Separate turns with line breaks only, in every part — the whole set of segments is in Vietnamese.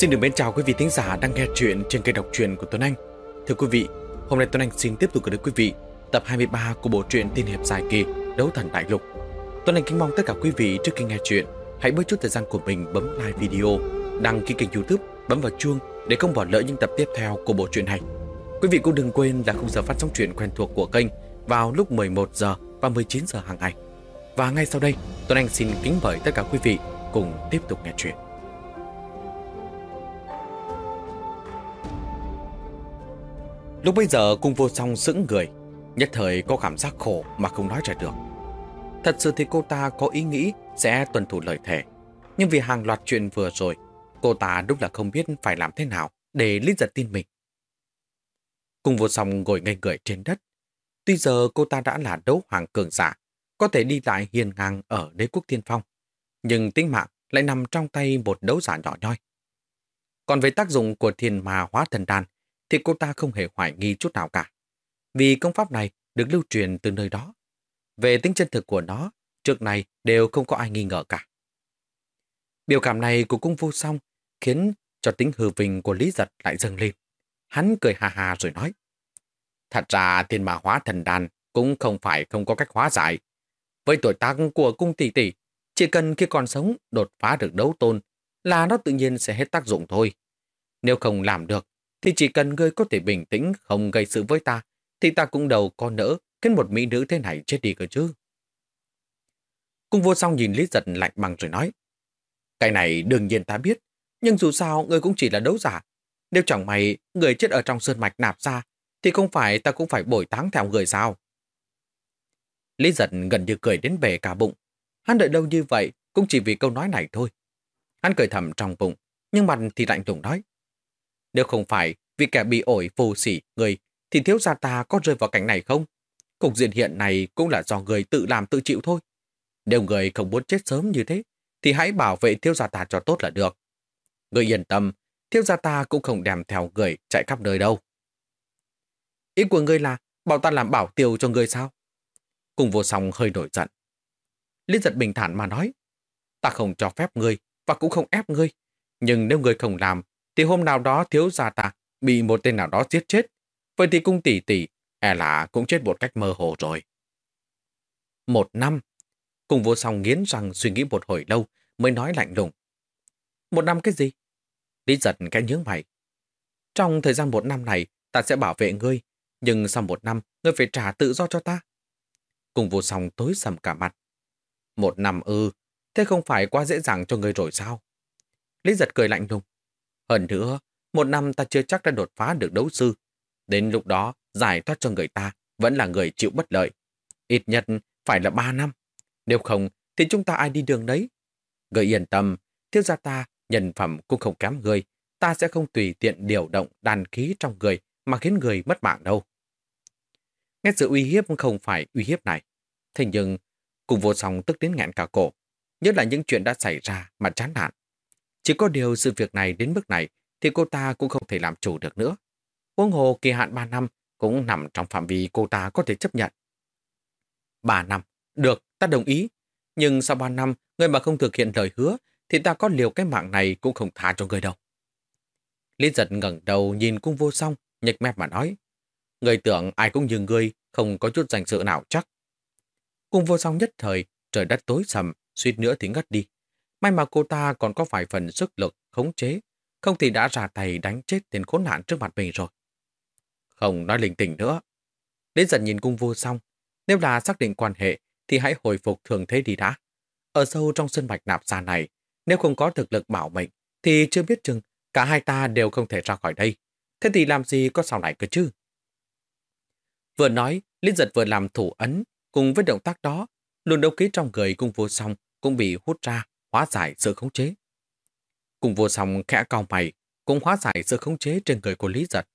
Xin được mến chào quý vị thính giả đang nghe chuyện trên kênh đọc truyện của Tuấn Anh. Thưa quý vị, hôm nay Tuấn Anh xin tiếp tục gửi đến quý vị tập 23 của bộ truyện tiên hiệp dài kỳ Đấu Thần Đại Lục. Tuấn Anh kính mong tất cả quý vị trước khi nghe chuyện hãy bớt chút thời gian của mình bấm like video, đăng ký kênh youtube, bấm vào chuông để không bỏ lỡ những tập tiếp theo của bộ truyện này. Quý vị cũng đừng quên là khung giờ phát sóng truyện quen thuộc của kênh vào lúc 11 giờ và 19 giờ hàng ngày. Và ngay sau đây, Tuấn Anh xin kính mời tất cả quý vị cùng tiếp tục nghe chuyện. Lúc bây giờ cung vô song sững người, nhất thời có cảm giác khổ mà không nói ra được. Thật sự thì cô ta có ý nghĩ sẽ tuân thủ lời thề. Nhưng vì hàng loạt chuyện vừa rồi, cô ta đúng là không biết phải làm thế nào để Lý giật tin mình. Cung vô song ngồi ngay người trên đất. Tuy giờ cô ta đã là đấu hoàng cường giả, có thể đi lại hiền ngang ở đế quốc tiên phong, nhưng tính mạng lại nằm trong tay một đấu giả nhỏ nhoi. Còn về tác dụng của thiền mà hóa thần đan thì cô ta không hề hoài nghi chút nào cả. Vì công pháp này được lưu truyền từ nơi đó. Về tính chân thực của nó, trước này đều không có ai nghi ngờ cả. Biểu cảm này của cung vô song khiến cho tính hư vinh của Lý Giật lại dâng lên. Hắn cười hà hà rồi nói. Thật ra thiên mà hóa thần đan cũng không phải không có cách hóa giải. Với tuổi tác của cung tỷ tỷ, chỉ cần khi còn sống đột phá được đấu tôn là nó tự nhiên sẽ hết tác dụng thôi. Nếu không làm được thì chỉ cần ngươi có thể bình tĩnh không gây sự với ta, thì ta cũng đầu có nỡ khiến một mỹ nữ thế này chết đi cơ chứ. Cung vô song nhìn Lý Giật lạnh bằng rồi nói, cái này đương nhiên ta biết, nhưng dù sao ngươi cũng chỉ là đấu giả. Nếu chẳng may người chết ở trong sơn mạch nạp ra, thì không phải ta cũng phải bồi táng theo người sao. Lý Giật gần như cười đến bể cả bụng. Hắn đợi lâu như vậy cũng chỉ vì câu nói này thôi. Hắn cười thầm trong bụng, nhưng mặt thì lạnh lùng nói. Nếu không phải vì kẻ bị ổi phù sỉ người, thì thiếu gia ta có rơi vào cảnh này không? Cục diện hiện này cũng là do người tự làm tự chịu thôi. Nếu người không muốn chết sớm như thế, thì hãy bảo vệ thiếu gia ta cho tốt là được. Người yên tâm, thiếu gia ta cũng không đem theo người chạy khắp nơi đâu. Ý của ngươi là bảo ta làm bảo tiêu cho ngươi sao? Cùng vô song hơi nổi giận. Lý giật bình thản mà nói, ta không cho phép ngươi và cũng không ép ngươi. Nhưng nếu ngươi không làm thì hôm nào đó thiếu gia ta bị một tên nào đó giết chết. Vậy thì cung tỷ tỷ e là cũng chết một cách mơ hồ rồi. Một năm. Cùng vô song nghiến rằng suy nghĩ một hồi lâu mới nói lạnh lùng. Một năm cái gì? Lý giật cái nhướng mày. Trong thời gian một năm này, ta sẽ bảo vệ ngươi, nhưng sau một năm, ngươi phải trả tự do cho ta. Cùng vô song tối sầm cả mặt. Một năm ư, thế không phải quá dễ dàng cho ngươi rồi sao? Lý giật cười lạnh lùng. Hơn nữa, một năm ta chưa chắc đã đột phá được đấu sư. Đến lúc đó, giải thoát cho người ta vẫn là người chịu bất lợi. Ít nhất phải là ba năm. Nếu không, thì chúng ta ai đi đường đấy? Người yên tâm, thiếu gia ta, nhân phẩm cũng không kém người. Ta sẽ không tùy tiện điều động đàn khí trong người mà khiến người mất mạng đâu. Nghe sự uy hiếp không phải uy hiếp này. Thế nhưng, cùng vô song tức đến nghẹn cả cổ. Nhất là những chuyện đã xảy ra mà chán nản. Chỉ có điều sự việc này đến mức này thì cô ta cũng không thể làm chủ được nữa. Huống hồ kỳ hạn 3 năm cũng nằm trong phạm vi cô ta có thể chấp nhận. 3 năm, được, ta đồng ý. Nhưng sau 3 năm, người mà không thực hiện lời hứa thì ta có liều cái mạng này cũng không tha cho người đâu. Lý giật ngẩng đầu nhìn cung vô song, nhếch mép mà nói. Người tưởng ai cũng như ngươi, không có chút danh sự nào chắc. Cung vô song nhất thời, trời đất tối sầm, suýt nữa thì ngất đi. May mà cô ta còn có vài phần sức lực, khống chế, không thì đã ra tay đánh chết tên khốn nạn trước mặt mình rồi. Không nói linh tinh nữa. Đến dần nhìn cung vua xong, nếu là xác định quan hệ thì hãy hồi phục thường thế đi đã. Ở sâu trong sân mạch nạp xa này, nếu không có thực lực bảo mệnh, thì chưa biết chừng cả hai ta đều không thể ra khỏi đây. Thế thì làm gì có sau này cơ chứ? Vừa nói, Lý giật vừa làm thủ ấn, cùng với động tác đó, luồng đấu khí trong người cung vô song cũng bị hút ra, hóa giải sự khống chế. Cùng vô song khẽ cao mày, cũng hóa giải sự khống chế trên người của Lý Giật.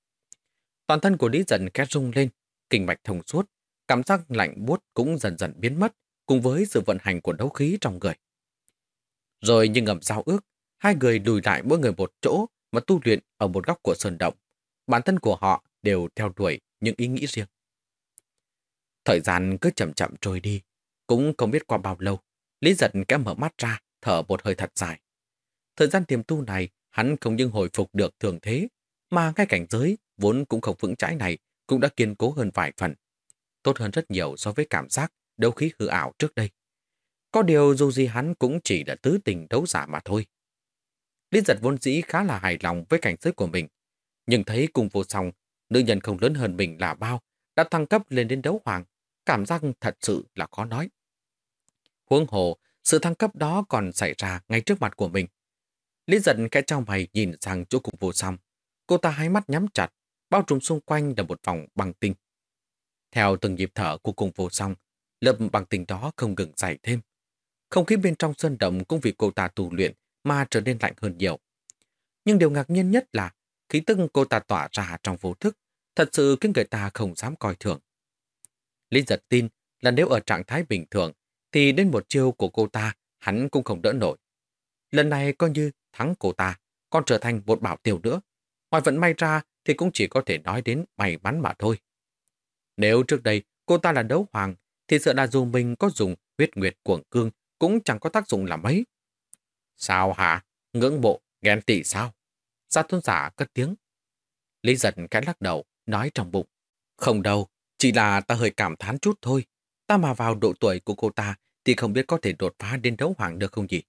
Toàn thân của Lý Giật khẽ rung lên, kinh mạch thông suốt, cảm giác lạnh buốt cũng dần dần biến mất, cùng với sự vận hành của đấu khí trong người. Rồi như ngầm giao ước, hai người lùi lại mỗi người một chỗ mà tu luyện ở một góc của sơn động. Bản thân của họ đều theo đuổi những ý nghĩ riêng. Thời gian cứ chậm chậm trôi đi, cũng không biết qua bao lâu. Lý giật kém mở mắt ra, thở một hơi thật dài. Thời gian tiềm tu này, hắn không những hồi phục được thường thế, mà ngay cảnh giới vốn cũng không vững chãi này cũng đã kiên cố hơn vài phần. Tốt hơn rất nhiều so với cảm giác đấu khí hư ảo trước đây. Có điều dù gì hắn cũng chỉ là tứ tình đấu giả mà thôi. Lý giật vốn dĩ khá là hài lòng với cảnh giới của mình. Nhưng thấy cùng vô song, nữ nhân không lớn hơn mình là bao, đã thăng cấp lên đến đấu hoàng. Cảm giác thật sự là khó nói. Huống hồ, sự thăng cấp đó còn xảy ra ngay trước mặt của mình. Lý giận kẽ trong mày nhìn sang chỗ cùng vô song. Cô ta hai mắt nhắm chặt, bao trùm xung quanh là một vòng bằng tinh. Theo từng nhịp thở của cùng vô song, lớp bằng tinh đó không ngừng dày thêm. Không khí bên trong sơn động cũng vì cô ta tu luyện mà trở nên lạnh hơn nhiều. Nhưng điều ngạc nhiên nhất là khí tức cô ta tỏa ra trong vô thức thật sự khiến người ta không dám coi thường. Lý giật tin là nếu ở trạng thái bình thường thì đến một chiêu của cô ta hắn cũng không đỡ nổi. Lần này coi như thắng cô ta, còn trở thành một bảo tiêu nữa. Ngoài vận may ra thì cũng chỉ có thể nói đến may mắn mà thôi. Nếu trước đây cô ta là đấu hoàng thì sợ là dù mình có dùng huyết nguyệt cuồng cương cũng chẳng có tác dụng là mấy. Sao hả? Ngưỡng bộ, ghen tị sao? Gia tôn giả cất tiếng. Lý giật cái lắc đầu, nói trong bụng. Không đâu, chỉ là ta hơi cảm thán chút thôi. Ta mà vào độ tuổi của cô ta thì không biết có thể đột phá đến đấu hoàng được không gì.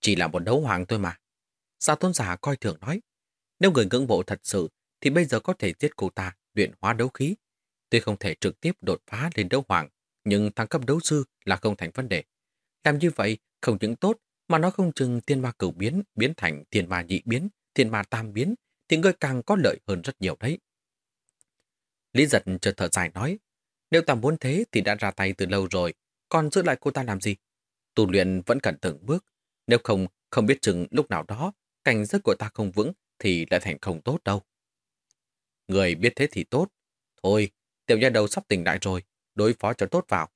Chỉ là một đấu hoàng thôi mà. Gia tôn giả coi thường nói. Nếu người ngưỡng bộ thật sự thì bây giờ có thể giết cô ta luyện hóa đấu khí. Tuy không thể trực tiếp đột phá lên đấu hoàng, nhưng thăng cấp đấu sư là không thành vấn đề. Làm như vậy không những tốt mà nó không chừng thiên ma cửu biến biến thành thiên ma nhị biến, thiên ma tam biến thì người càng có lợi hơn rất nhiều đấy. Lý giật chợt thở dài nói, nếu ta muốn thế thì đã ra tay từ lâu rồi, còn giữ lại cô ta làm gì? Tu luyện vẫn cần từng bước, nếu không, không biết chừng lúc nào đó, cảnh giấc của ta không vững thì lại thành không tốt đâu. Người biết thế thì tốt. Thôi, tiểu nhà đầu sắp tỉnh lại rồi, đối phó cho tốt vào.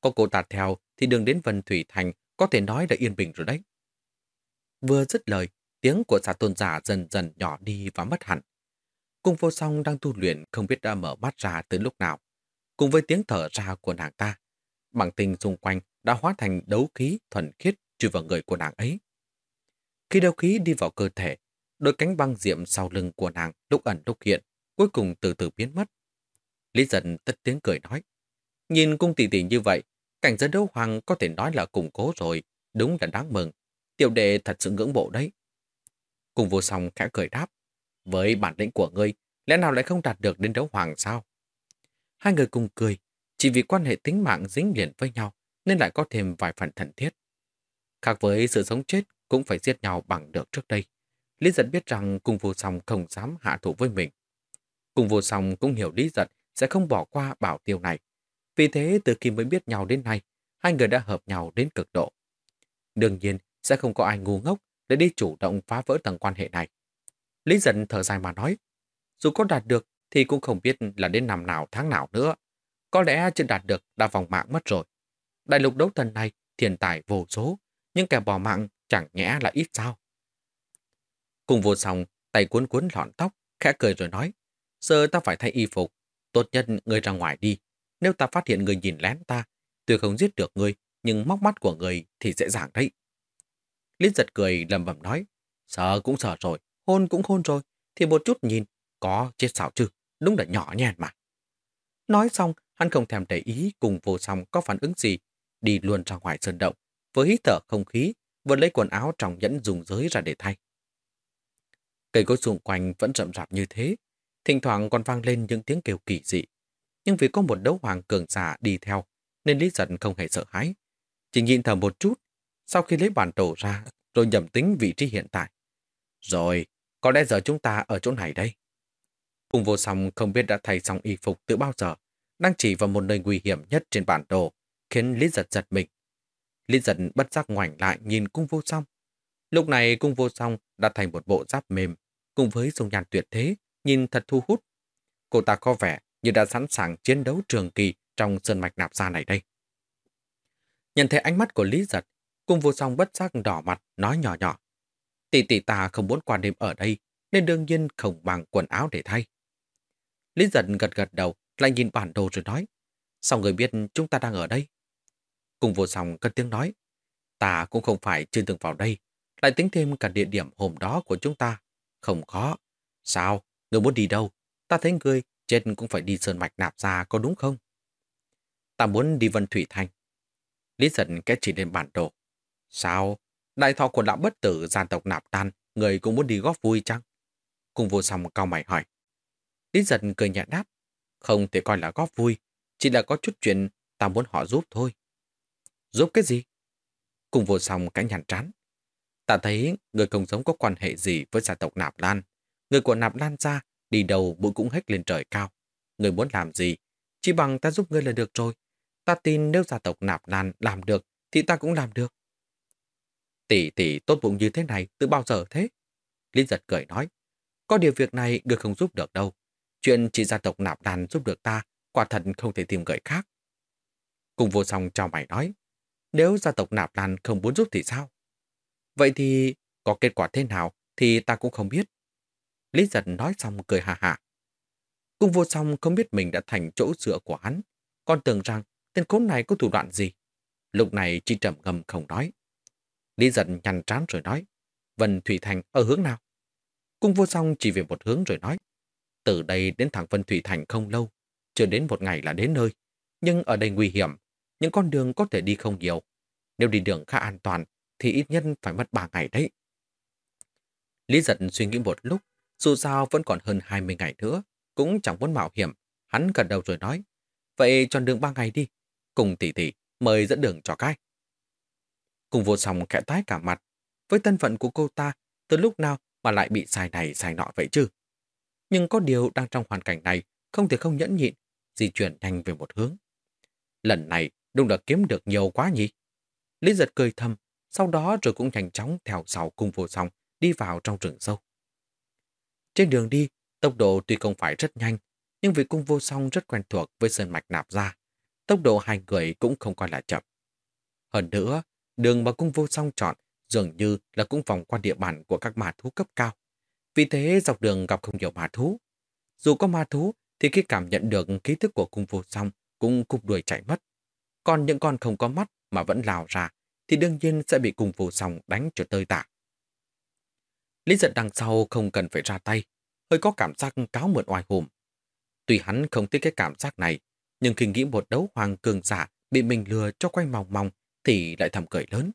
Có cô ta theo thì đường đến Vân Thủy Thành có thể nói là yên bình rồi đấy. Vừa dứt lời, tiếng của xã tôn giả dần dần nhỏ đi và mất hẳn. Cung vô song đang tu luyện không biết đã mở mắt ra từ lúc nào. Cùng với tiếng thở ra của nàng ta, bằng tinh xung quanh đã hóa thành đấu khí thuần khiết chui vào người của nàng ấy. Khi đấu khí đi vào cơ thể, đôi cánh băng diệm sau lưng của nàng lúc ẩn lúc hiện, cuối cùng từ từ biến mất. Lý dần tất tiếng cười nói. Nhìn cung tỷ tỷ như vậy, cảnh giới đấu hoàng có thể nói là củng cố rồi, đúng là đáng mừng. Tiểu đệ thật sự ngưỡng bộ đấy. Cùng vô song khẽ cười đáp. Với bản lĩnh của ngươi, lẽ nào lại không đạt được đến đấu hoàng sao? Hai người cùng cười, chỉ vì quan hệ tính mạng dính liền với nhau nên lại có thêm vài phần thần thiết. Khác với sự sống chết cũng phải giết nhau bằng được trước đây. Lý giật biết rằng cùng vô song không dám hạ thủ với mình. Cùng vô song cũng hiểu Lý giật sẽ không bỏ qua bảo tiêu này. Vì thế từ khi mới biết nhau đến nay, hai người đã hợp nhau đến cực độ. Đương nhiên sẽ không có ai ngu ngốc để đi chủ động phá vỡ tầng quan hệ này. Lý giật thở dài mà nói, dù có đạt được thì cũng không biết là đến năm nào tháng nào nữa. Có lẽ chưa đạt được đã vòng mạng mất rồi. Đại lục đấu thần này thiên tài vô số, nhưng kẻ bỏ mạng chẳng nhẽ là ít sao. Cùng vô song, tay cuốn cuốn lọn tóc, khẽ cười rồi nói, giờ ta phải thay y phục, tốt nhất người ra ngoài đi. Nếu ta phát hiện người nhìn lén ta, tuy không giết được người, nhưng móc mắt của người thì dễ dàng đấy. Lít giật cười lầm bầm nói, sợ cũng sợ rồi, hôn cũng hôn rồi, thì một chút nhìn, có chết sao chứ, đúng là nhỏ nhẹn mà. Nói xong, hắn không thèm để ý cùng vô song có phản ứng gì, đi luôn ra ngoài sơn động, với hít thở không khí, vừa lấy quần áo trong nhẫn dùng giới ra để thay. Cây cối xung quanh vẫn rậm rạp như thế, thỉnh thoảng còn vang lên những tiếng kêu kỳ dị. Nhưng vì có một đấu hoàng cường giả đi theo, nên Lý Giật không hề sợ hãi. Chỉ nhìn thầm một chút, sau khi lấy bản đồ ra, rồi nhầm tính vị trí hiện tại. Rồi, có lẽ giờ chúng ta ở chỗ này đây. Cùng vô song không biết đã thay xong y phục từ bao giờ, đang chỉ vào một nơi nguy hiểm nhất trên bản đồ, khiến Lý Giật giật mình. Lý Giật bất giác ngoảnh lại nhìn cung vô song. Lúc này cung vô song đã thành một bộ giáp mềm, cùng với dung nhan tuyệt thế, nhìn thật thu hút. Cô ta có vẻ như đã sẵn sàng chiến đấu trường kỳ trong sơn mạch nạp ra này đây. Nhận thấy ánh mắt của Lý Giật, cung vô song bất giác đỏ mặt, nói nhỏ nhỏ. Tỷ tỷ ta không muốn qua đêm ở đây, nên đương nhiên không bằng quần áo để thay. Lý giật gật gật đầu, lại nhìn bản đồ rồi nói. Sao người biết chúng ta đang ở đây? Cùng vô song cất tiếng nói. Ta cũng không phải chưa từng vào đây, lại tính thêm cả địa điểm hôm đó của chúng ta. Không khó. Sao? Người muốn đi đâu? Ta thấy người chết cũng phải đi sơn mạch nạp ra có đúng không? Ta muốn đi Vân Thủy Thành. Lý giận kẽ chỉ lên bản đồ. Sao? Đại thọ của lão bất tử gian tộc nạp tan, người cũng muốn đi góp vui chăng? Cùng vô song cao mày hỏi. Lý giận cười nhẹ đáp. Không thể coi là góp vui, chỉ là có chút chuyện ta muốn họ giúp thôi. Giúp cái gì? Cùng vô xong cái nhàn trán. Ta thấy người không giống có quan hệ gì với gia tộc Nạp Lan. Người của Nạp Lan ra, đi đầu bụi cũng hết lên trời cao. Người muốn làm gì? Chỉ bằng ta giúp ngươi là được rồi. Ta tin nếu gia tộc Nạp Lan làm được, thì ta cũng làm được. Tỷ tỷ tốt bụng như thế này từ bao giờ thế? Linh giật cười nói. Có điều việc này người không giúp được đâu. Chuyện chỉ gia tộc Nạp đàn giúp được ta, quả thật không thể tìm người khác. Cùng vô song cho mày nói. Nếu gia tộc Nạp đàn không muốn giúp thì sao? Vậy thì có kết quả thế nào thì ta cũng không biết. Lý giật nói xong cười hà hà. Cung vô song không biết mình đã thành chỗ dựa của hắn. Con tưởng rằng tên khốn này có thủ đoạn gì. Lúc này chỉ trầm ngầm không nói. Lý giật nhăn trán rồi nói. Vân Thủy Thành ở hướng nào? Cung vô song chỉ về một hướng rồi nói. Từ đây đến thẳng Vân Thủy Thành không lâu. Chưa đến một ngày là đến nơi. Nhưng ở đây nguy hiểm. Những con đường có thể đi không nhiều. Nếu đi đường khá an toàn thì ít nhất phải mất 3 ngày đấy. Lý giật suy nghĩ một lúc, dù sao vẫn còn hơn 20 ngày nữa, cũng chẳng muốn mạo hiểm. Hắn gật đầu rồi nói, vậy chọn đường 3 ngày đi, cùng tỷ tỷ mời dẫn đường cho cái. Cùng vô song kẽ tái cả mặt, với thân phận của cô ta, từ lúc nào mà lại bị sai này sai nọ vậy chứ? Nhưng có điều đang trong hoàn cảnh này, không thể không nhẫn nhịn, di chuyển nhanh về một hướng. Lần này đúng là kiếm được nhiều quá nhỉ? Lý giật cười thầm, sau đó rồi cũng nhanh chóng theo sau cung vô song đi vào trong rừng sâu. Trên đường đi, tốc độ tuy không phải rất nhanh, nhưng vì cung vô song rất quen thuộc với sơn mạch nạp ra, tốc độ hai người cũng không coi là chậm. Hơn nữa, đường mà cung vô song chọn dường như là cũng vòng qua địa bàn của các ma thú cấp cao. Vì thế dọc đường gặp không nhiều ma thú. Dù có ma thú thì khi cảm nhận được ký thức của cung vô xong cũng cục đuổi chạy mất. Còn những con không có mắt mà vẫn lào ra thì đương nhiên sẽ bị cung vô xong đánh cho tơi tả. Lý giật đằng sau không cần phải ra tay, hơi có cảm giác cáo mượn oai hùm. Tuy hắn không thích cái cảm giác này, nhưng khi nghĩ một đấu hoàng cường giả bị mình lừa cho quay mòng mòng thì lại thầm cười lớn.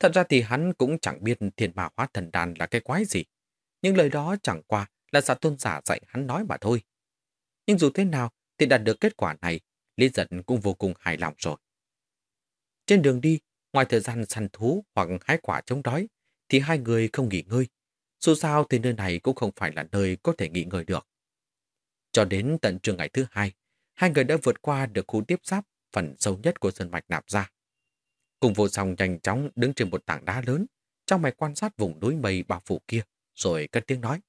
Thật ra thì hắn cũng chẳng biết thiên ma hóa thần đàn là cái quái gì. Nhưng lời đó chẳng qua là giả tôn giả dạy hắn nói mà thôi. Nhưng dù thế nào thì đạt được kết quả này, Lý giật cũng vô cùng hài lòng rồi. Trên đường đi, Ngoài thời gian săn thú hoặc hái quả chống đói, thì hai người không nghỉ ngơi. Dù sao thì nơi này cũng không phải là nơi có thể nghỉ ngơi được. Cho đến tận trường ngày thứ hai, hai người đã vượt qua được khu tiếp giáp phần sâu nhất của sân mạch nạp ra. Cùng vô song nhanh chóng đứng trên một tảng đá lớn, trong mày quan sát vùng núi mây bao phủ kia, rồi cất tiếng nói.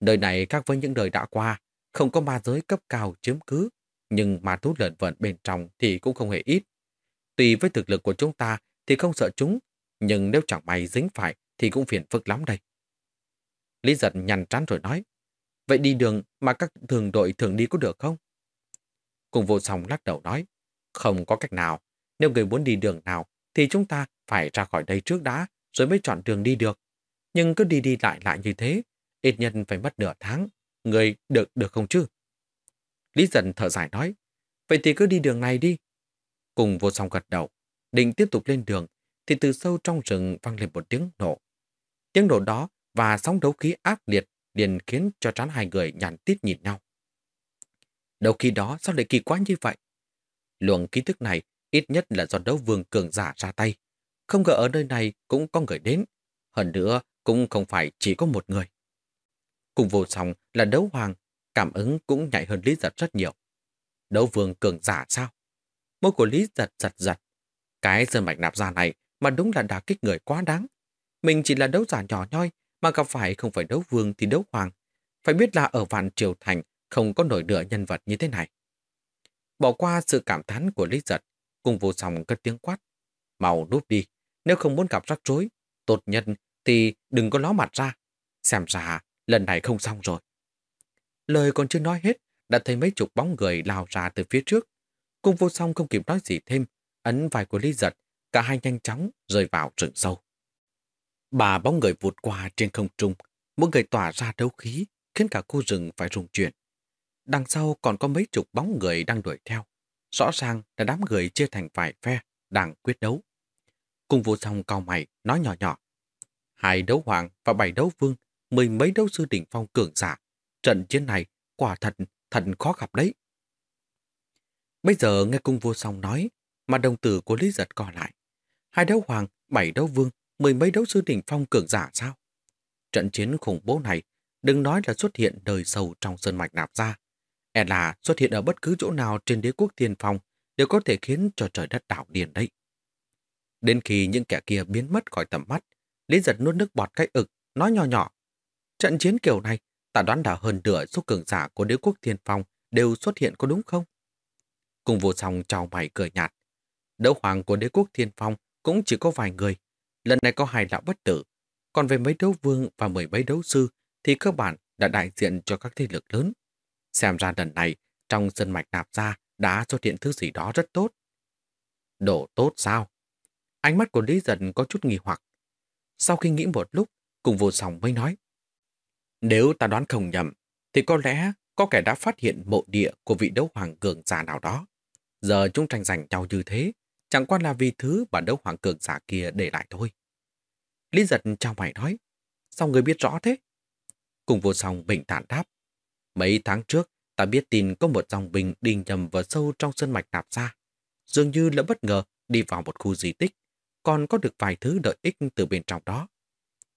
Đời này khác với những đời đã qua, không có ma giới cấp cao chiếm cứ, nhưng ma thú lợn vợn bên trong thì cũng không hề ít. Tùy với thực lực của chúng ta thì không sợ chúng, nhưng nếu chẳng may dính phải thì cũng phiền phức lắm đây. Lý giật nhằn trán rồi nói, vậy đi đường mà các thường đội thường đi có được không? Cùng vô song lắc đầu nói, không có cách nào. Nếu người muốn đi đường nào thì chúng ta phải ra khỏi đây trước đã rồi mới chọn đường đi được. Nhưng cứ đi đi lại lại như thế, ít nhân phải mất nửa tháng. Người được được không chứ? Lý Dần thở dài nói, vậy thì cứ đi đường này đi, Cùng vô song gật đầu, định tiếp tục lên đường, thì từ sâu trong rừng vang lên một tiếng nổ. Tiếng nổ đó và sóng đấu khí ác liệt liền khiến cho trán hai người nhàn tít nhìn nhau. Đầu khi đó sao lại kỳ quá như vậy? Luồng ký thức này ít nhất là do đấu vương cường giả ra tay. Không ngờ ở nơi này cũng có người đến. Hơn nữa cũng không phải chỉ có một người. Cùng vô song là đấu hoàng, cảm ứng cũng nhạy hơn lý giật rất nhiều. Đấu vương cường giả sao? Môi của Lý giật giật giật. Cái sơn mạch nạp ra này mà đúng là đả kích người quá đáng. Mình chỉ là đấu giả nhỏ nhoi, mà gặp phải không phải đấu vương thì đấu hoàng. Phải biết là ở vạn triều thành không có nổi nửa nhân vật như thế này. Bỏ qua sự cảm thán của Lý giật, cùng vô song cất tiếng quát. Màu núp đi, nếu không muốn gặp rắc rối, tốt nhân thì đừng có ló mặt ra. Xem ra lần này không xong rồi. Lời còn chưa nói hết, đã thấy mấy chục bóng người lao ra từ phía trước, Cung vô song không kịp nói gì thêm, ấn vai của Lý giật, cả hai nhanh chóng rơi vào rừng sâu. Bà bóng người vụt qua trên không trung, mỗi người tỏa ra đấu khí, khiến cả khu rừng phải rung chuyển. Đằng sau còn có mấy chục bóng người đang đuổi theo. Rõ ràng là đám người chia thành vài phe, đang quyết đấu. Cùng vô song cao mày, nói nhỏ nhỏ. Hai đấu hoàng và bảy đấu vương, mười mấy đấu sư đỉnh phong cường giả. Trận chiến này quả thật, thật khó gặp đấy. Bây giờ nghe cung vô song nói, mà đồng tử của Lý Giật co lại. Hai đấu hoàng, bảy đấu vương, mười mấy đấu sư đỉnh phong cường giả sao? Trận chiến khủng bố này, đừng nói là xuất hiện đời sâu trong sơn mạch nạp ra. E là xuất hiện ở bất cứ chỗ nào trên đế quốc thiên phong đều có thể khiến cho trời đất đảo điền đấy. Đến khi những kẻ kia biến mất khỏi tầm mắt, Lý giật nuốt nước bọt cái ực, nói nhỏ nhỏ. Trận chiến kiểu này, ta đoán đã hơn nửa số cường giả của đế quốc thiên phong đều xuất hiện có đúng không? Cùng vô song chào mày cười nhạt. Đấu hoàng của đế quốc thiên phong cũng chỉ có vài người. Lần này có hai lão bất tử. Còn về mấy đấu vương và mười mấy đấu sư thì cơ bản đã đại diện cho các thế lực lớn. Xem ra lần này, trong sân mạch nạp ra đã xuất hiện thứ gì đó rất tốt. Đổ tốt sao? Ánh mắt của Lý Dân có chút nghi hoặc. Sau khi nghĩ một lúc, cùng vô song mới nói. Nếu ta đoán không nhầm, thì có lẽ có kẻ đã phát hiện mộ địa của vị đấu hoàng cường giả nào đó. Giờ chúng tranh giành nhau như thế, chẳng qua là vì thứ mà đấu hoàng cường giả kia để lại thôi. Lý giật trao mày nói, sao người biết rõ thế? Cùng vô song bình thản đáp. Mấy tháng trước, ta biết tin có một dòng bình đi nhầm vào sâu trong sân mạch nạp ra. Dường như là bất ngờ đi vào một khu di tích, còn có được vài thứ lợi ích từ bên trong đó.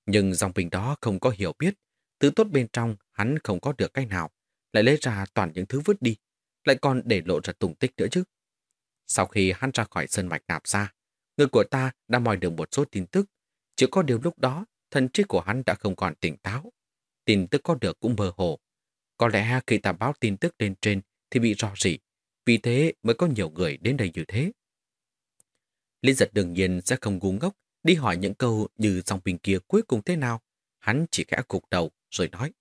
Nhưng dòng bình đó không có hiểu biết, thứ tốt bên trong hắn không có được cách nào, lại lấy ra toàn những thứ vứt đi, lại còn để lộ ra tùng tích nữa chứ. Sau khi hắn ra khỏi sân mạch nạp ra, người của ta đã moi được một số tin tức, chỉ có điều lúc đó thần trí của hắn đã không còn tỉnh táo. Tin tức có được cũng mơ hồ. Có lẽ khi ta báo tin tức lên trên thì bị rò rỉ, vì thế mới có nhiều người đến đây như thế. Lý giật đương nhiên sẽ không ngu ngốc đi hỏi những câu như dòng bình kia cuối cùng thế nào. Hắn chỉ khẽ cục đầu rồi nói.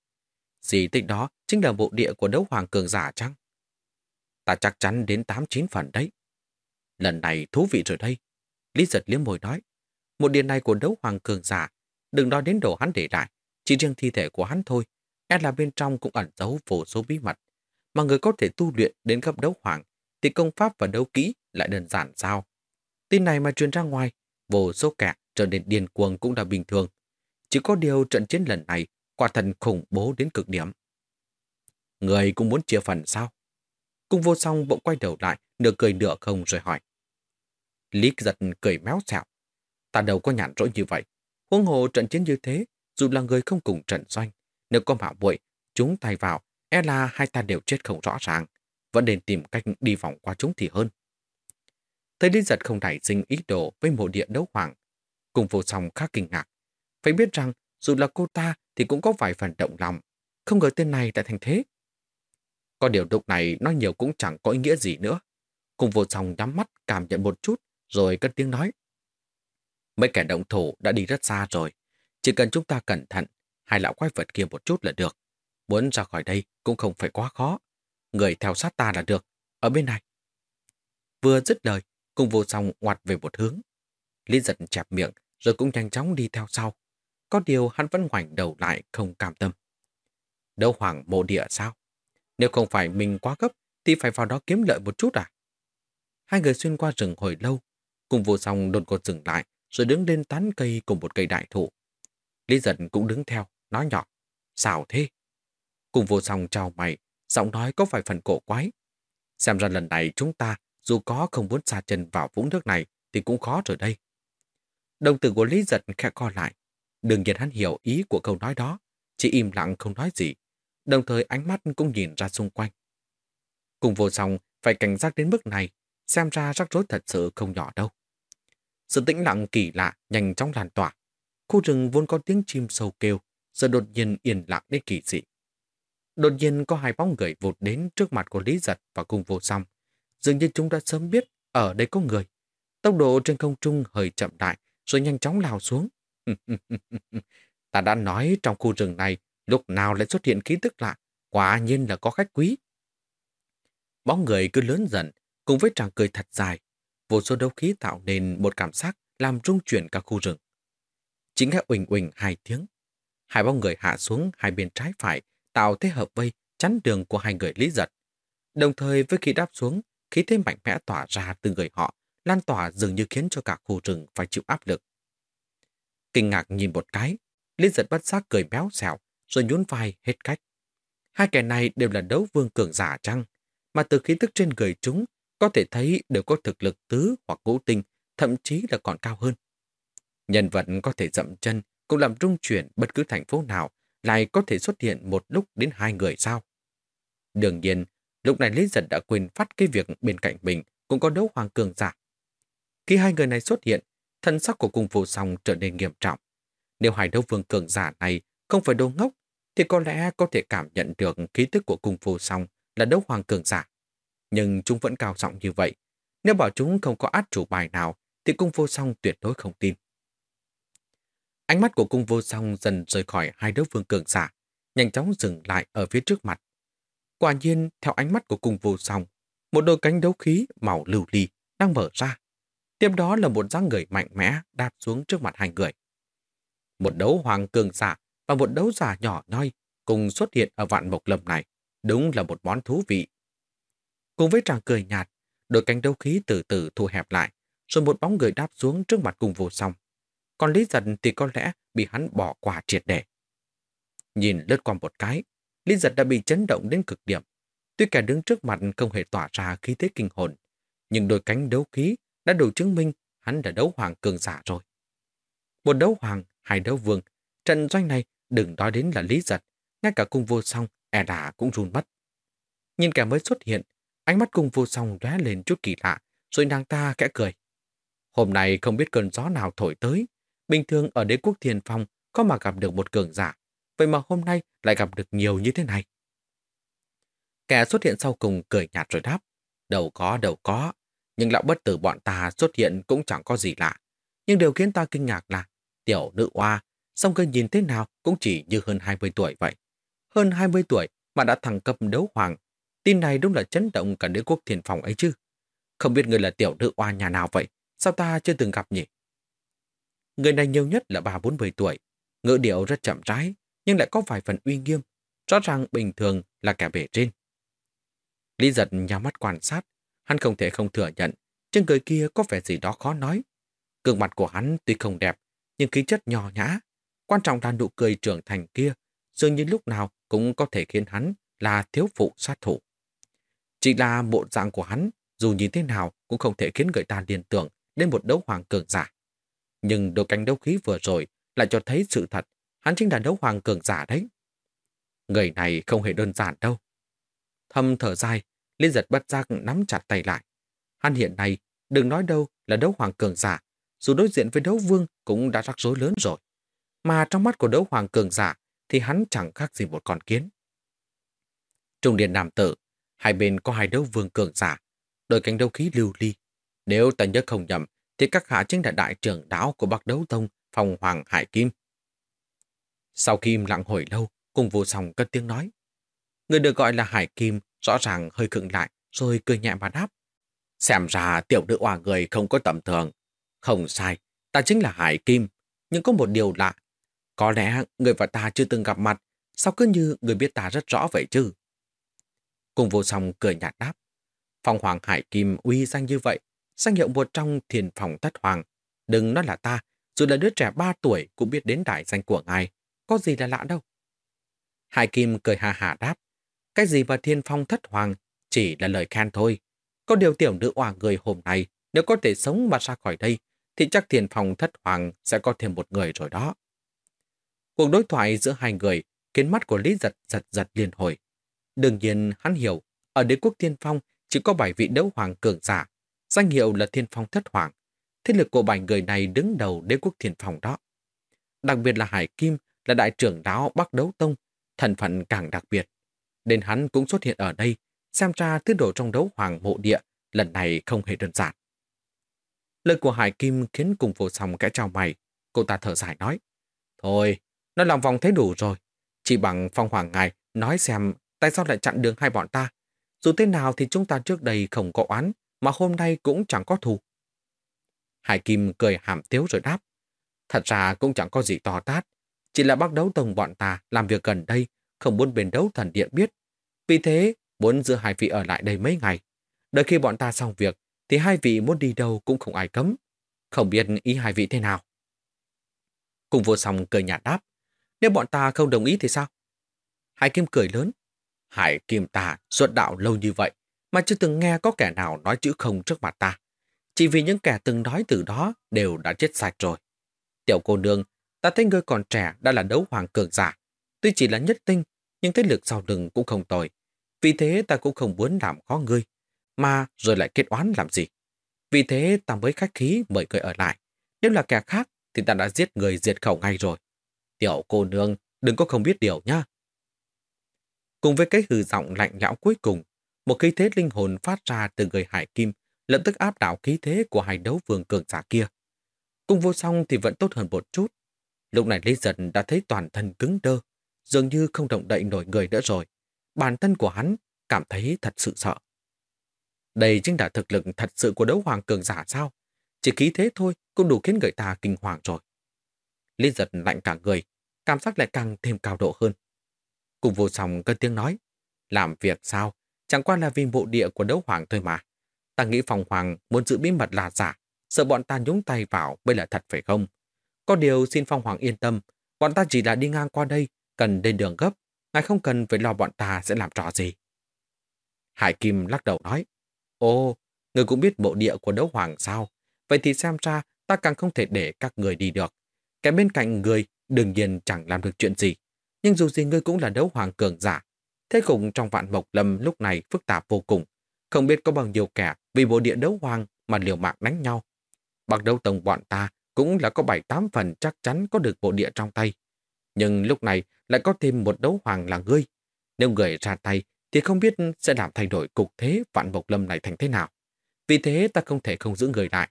Gì tích đó chính là bộ địa của đấu hoàng cường giả chăng? Ta chắc chắn đến 8-9 phần đấy. Lần này thú vị rồi đây. Lý giật liếm môi nói. Một điện này của đấu hoàng cường giả, đừng nói đến đồ hắn để lại, chỉ riêng thi thể của hắn thôi, e là bên trong cũng ẩn giấu vô số bí mật. Mà người có thể tu luyện đến cấp đấu hoàng, thì công pháp và đấu kỹ lại đơn giản sao? Tin này mà truyền ra ngoài, vô số kẻ trở nên điên cuồng cũng là bình thường. Chỉ có điều trận chiến lần này quả thần khủng bố đến cực điểm. Người cũng muốn chia phần sao? Cung vô song bỗng quay đầu lại, nửa cười nửa không rồi hỏi. Lý giật cười méo xẹo. Ta đâu có nhàn rỗi như vậy. Huống hồ trận chiến như thế, dù là người không cùng trận doanh, nếu có mạo muội chúng tay vào, e là hai ta đều chết không rõ ràng. Vẫn nên tìm cách đi vòng qua chúng thì hơn. Thấy Lý giật không nảy sinh ý đồ với mộ địa đấu hoàng. Cùng vô song khá kinh ngạc. Phải biết rằng, dù là cô ta thì cũng có vài phần động lòng. Không ngờ tên này lại thành thế. Có điều lúc này nói nhiều cũng chẳng có ý nghĩa gì nữa. Cùng vô song nhắm mắt cảm nhận một chút, rồi cất tiếng nói. Mấy kẻ động thủ đã đi rất xa rồi. Chỉ cần chúng ta cẩn thận, hai lão quái vật kia một chút là được. Muốn ra khỏi đây cũng không phải quá khó. Người theo sát ta là được, ở bên này. Vừa dứt lời, cùng vô song ngoặt về một hướng. Lý giật chẹp miệng, rồi cũng nhanh chóng đi theo sau. Có điều hắn vẫn ngoảnh đầu lại không cam tâm. Đâu hoàng mộ địa sao? Nếu không phải mình quá gấp, thì phải vào đó kiếm lợi một chút à? Hai người xuyên qua rừng hồi lâu, cùng vô song đột ngột dừng lại, rồi đứng lên tán cây cùng một cây đại thụ. Lý giật cũng đứng theo, nói nhỏ. Sao thế? Cùng vô song chào mày, giọng nói có vài phần cổ quái. Xem ra lần này chúng ta, dù có không muốn xa chân vào vũng nước này, thì cũng khó rồi đây. Đồng tử của Lý giật khẽ co lại. Đương nhiên hắn hiểu ý của câu nói đó, chỉ im lặng không nói gì, đồng thời ánh mắt cũng nhìn ra xung quanh. Cùng vô song phải cảnh giác đến mức này, xem ra rắc rối thật sự không nhỏ đâu. Sự tĩnh lặng kỳ lạ nhanh chóng lan tỏa. Khu rừng vốn có tiếng chim sâu kêu, giờ đột nhiên yên lặng đến kỳ dị. Đột nhiên có hai bóng người vụt đến trước mặt của Lý Giật và cùng vô song. Dường như chúng đã sớm biết ở đây có người. Tốc độ trên không trung hơi chậm lại rồi nhanh chóng lao xuống. Ta đã nói trong khu rừng này lúc nào lại xuất hiện khí tức lạ, quả nhiên là có khách quý. Bóng người cứ lớn dần, cùng với tràng cười thật dài, vô số đấu khí tạo nên một cảm giác làm rung chuyển cả khu rừng. chính nghe uỳnh uỳnh hai tiếng. Hai bóng người hạ xuống hai bên trái phải, tạo thế hợp vây, chắn đường của hai người lý giật. Đồng thời với khi đáp xuống, khí thế mạnh mẽ tỏa ra từ người họ, lan tỏa dường như khiến cho cả khu rừng phải chịu áp lực. Kinh ngạc nhìn một cái, Lý giật bất giác cười béo xẻo, rồi nhún vai hết cách. Hai kẻ này đều là đấu vương cường giả chăng, mà từ khí tức trên người chúng có thể thấy đều có thực lực tứ hoặc ngũ tinh, thậm chí là còn cao hơn. Nhân vật có thể dậm chân, cũng làm rung chuyển bất cứ thành phố nào, lại có thể xuất hiện một lúc đến hai người sao. Đương nhiên, lúc này Lý Giật đã quên phát cái việc bên cạnh mình cũng có đấu hoàng cường giả. Khi hai người này xuất hiện, thân sắc của cung vô song trở nên nghiêm trọng. Nếu hai đấu vương cường giả này không phải đồ ngốc, thì có lẽ có thể cảm nhận được khí tức của cung vô song là đấu hoàng cường giả. Nhưng chúng vẫn cao giọng như vậy. Nếu bảo chúng không có át chủ bài nào, thì cung vô song tuyệt đối không tin. Ánh mắt của cung vô song dần rời khỏi hai đấu vương cường giả, nhanh chóng dừng lại ở phía trước mặt. Quả nhiên, theo ánh mắt của cung vô song, một đôi cánh đấu khí màu lưu ly đang mở ra. Tiếp đó là một dáng người mạnh mẽ đạp xuống trước mặt hai người. Một đấu hoàng cường giả và một đấu giả nhỏ nhoi cùng xuất hiện ở vạn mộc lâm này. Đúng là một món thú vị. Cùng với tràng cười nhạt, đôi cánh đấu khí từ từ thu hẹp lại, rồi một bóng người đáp xuống trước mặt cùng vô song. Còn Lý Giật thì có lẽ bị hắn bỏ qua triệt để. Nhìn lướt qua một cái, Lý Giật đã bị chấn động đến cực điểm. Tuy kẻ đứng trước mặt không hề tỏa ra khí thế kinh hồn, nhưng đôi cánh đấu khí đã đủ chứng minh hắn đã đấu hoàng cường giả rồi. Một đấu hoàng, hai đấu vương, trận doanh này đừng nói đến là Lý Giật, ngay cả cung vô song, e đà cũng run mất. Nhìn kẻ mới xuất hiện, ánh mắt cung vô song lóe lên chút kỳ lạ, rồi nàng ta kẽ cười. Hôm nay không biết cơn gió nào thổi tới, bình thường ở đế quốc thiền phong có mà gặp được một cường giả, vậy mà hôm nay lại gặp được nhiều như thế này. Kẻ xuất hiện sau cùng cười nhạt rồi đáp, đầu có, đầu có, nhưng lão bất tử bọn ta xuất hiện cũng chẳng có gì lạ. Nhưng điều khiến ta kinh ngạc là tiểu nữ oa, song cơ nhìn thế nào cũng chỉ như hơn 20 tuổi vậy. Hơn 20 tuổi mà đã thẳng cấp đấu hoàng. Tin này đúng là chấn động cả đế quốc thiền phòng ấy chứ. Không biết người là tiểu nữ oa nhà nào vậy? Sao ta chưa từng gặp nhỉ? Người này nhiều nhất là ba bốn mươi tuổi. Ngữ điệu rất chậm rãi, nhưng lại có vài phần uy nghiêm. Rõ ràng bình thường là kẻ bể trên. Lý giật nhắm mắt quan sát, Hắn không thể không thừa nhận, trên người kia có vẻ gì đó khó nói. Cường mặt của hắn tuy không đẹp, nhưng khí chất nhỏ nhã. Quan trọng là nụ cười trưởng thành kia, dường như lúc nào cũng có thể khiến hắn là thiếu phụ sát thủ. Chỉ là bộ dạng của hắn, dù nhìn thế nào cũng không thể khiến người ta liên tưởng đến một đấu hoàng cường giả. Nhưng đôi cánh đấu khí vừa rồi lại cho thấy sự thật, hắn chính là đấu hoàng cường giả đấy. Người này không hề đơn giản đâu. Thâm thở dài, Liên giật bất giác nắm chặt tay lại. Hắn hiện nay, đừng nói đâu là đấu hoàng cường giả, dù đối diện với đấu vương cũng đã rắc rối lớn rồi. Mà trong mắt của đấu hoàng cường giả thì hắn chẳng khác gì một con kiến. Trung điện nam tử, hai bên có hai đấu vương cường giả, đôi cánh đấu khí lưu ly. Nếu ta nhớ không nhầm, thì các hạ chính là đại trưởng đáo của Bắc Đấu Tông, Phòng Hoàng Hải Kim. Sau khi im lặng hồi lâu, cùng vô song cất tiếng nói. Người được gọi là Hải Kim rõ ràng hơi khựng lại, rồi cười nhẹ mà đáp. Xem ra tiểu nữ hòa người không có tầm thường. Không sai, ta chính là Hải Kim, nhưng có một điều lạ. Có lẽ người và ta chưa từng gặp mặt, sao cứ như người biết ta rất rõ vậy chứ? Cùng vô song cười nhạt đáp. Phong Hoàng Hải Kim uy danh như vậy, danh hiệu một trong thiền phòng thất hoàng. Đừng nói là ta, dù là đứa trẻ ba tuổi cũng biết đến đại danh của ngài. Có gì là lạ đâu. Hải Kim cười hà hà đáp. Cái gì mà thiên phong thất hoàng chỉ là lời khen thôi. Có điều tiểu nữ oa người hôm nay, nếu có thể sống mà ra khỏi đây, thì chắc thiên phong thất hoàng sẽ có thêm một người rồi đó. Cuộc đối thoại giữa hai người, khiến mắt của Lý Giật giật giật liền hồi. Đương nhiên, hắn hiểu, ở đế quốc thiên phong chỉ có bảy vị đấu hoàng cường giả, danh hiệu là thiên phong thất hoàng. Thế lực của bảy người này đứng đầu đế quốc thiên phong đó. Đặc biệt là Hải Kim là đại trưởng đáo Bắc Đấu Tông, thần phận càng đặc biệt nên hắn cũng xuất hiện ở đây, xem ra thứ đồ trong đấu hoàng mộ địa lần này không hề đơn giản. Lời của Hải Kim khiến cùng vô song kẽ trao mày, cô ta thở dài nói, Thôi, nó lòng vòng thế đủ rồi, chỉ bằng phong hoàng ngài nói xem tại sao lại chặn đường hai bọn ta. Dù thế nào thì chúng ta trước đây không có oán, mà hôm nay cũng chẳng có thù. Hải Kim cười hàm tiếu rồi đáp, Thật ra cũng chẳng có gì to tát, chỉ là bác đấu tông bọn ta làm việc gần đây, không muốn bên đấu thần điện biết. Vì thế, muốn giữ hai vị ở lại đây mấy ngày. Đợi khi bọn ta xong việc, thì hai vị muốn đi đâu cũng không ai cấm. Không biết ý hai vị thế nào. Cùng vô song cười nhạt đáp. Nếu bọn ta không đồng ý thì sao? Hải Kim cười lớn. Hải Kim ta xuất đạo lâu như vậy mà chưa từng nghe có kẻ nào nói chữ không trước mặt ta. Chỉ vì những kẻ từng nói từ đó đều đã chết sạch rồi. Tiểu cô nương, ta thấy ngươi còn trẻ đã là đấu hoàng cường giả. Tuy chỉ là nhất tinh, nhưng thế lực sau lưng cũng không tồi. Vì thế ta cũng không muốn làm khó ngươi, mà rồi lại kết oán làm gì. Vì thế ta mới khách khí mời ngươi ở lại. Nếu là kẻ khác thì ta đã giết người diệt khẩu ngay rồi. Tiểu cô nương, đừng có không biết điều nhá. Cùng với cái hừ giọng lạnh lẽo cuối cùng, một khí thế linh hồn phát ra từ người hải kim lập tức áp đảo khí thế của hai đấu vương cường giả kia. Cung vô song thì vẫn tốt hơn một chút. Lúc này Lý Giật đã thấy toàn thân cứng đơ, dường như không động đậy nổi người nữa rồi. Bản thân của hắn cảm thấy thật sự sợ. Đây chính là thực lực thật sự của đấu hoàng cường giả sao? Chỉ khí thế thôi cũng đủ khiến người ta kinh hoàng rồi. Lý giật lạnh cả người, cảm giác lại càng thêm cao độ hơn. Cùng vô song cân tiếng nói, làm việc sao? Chẳng qua là vì bộ địa của đấu hoàng thôi mà. Ta nghĩ phòng hoàng muốn giữ bí mật là giả, sợ bọn ta nhúng tay vào mới là thật phải không? Có điều xin phong hoàng yên tâm, bọn ta chỉ là đi ngang qua đây, cần lên đường gấp, ngài không cần phải lo bọn ta sẽ làm trò gì. Hải Kim lắc đầu nói, Ồ, người cũng biết bộ địa của đấu hoàng sao? Vậy thì xem ra ta càng không thể để các người đi được. Cái bên cạnh người đương nhiên chẳng làm được chuyện gì. Nhưng dù gì ngươi cũng là đấu hoàng cường giả. Thế cùng trong vạn mộc lâm lúc này phức tạp vô cùng. Không biết có bao nhiêu kẻ vì bộ địa đấu hoàng mà liều mạng đánh nhau. Bằng đấu tông bọn ta cũng là có 7-8 phần chắc chắn có được bộ địa trong tay. Nhưng lúc này lại có thêm một đấu hoàng là ngươi. Nếu người ra tay thì không biết sẽ làm thay đổi cục thế vạn bộc lâm này thành thế nào. Vì thế ta không thể không giữ người lại.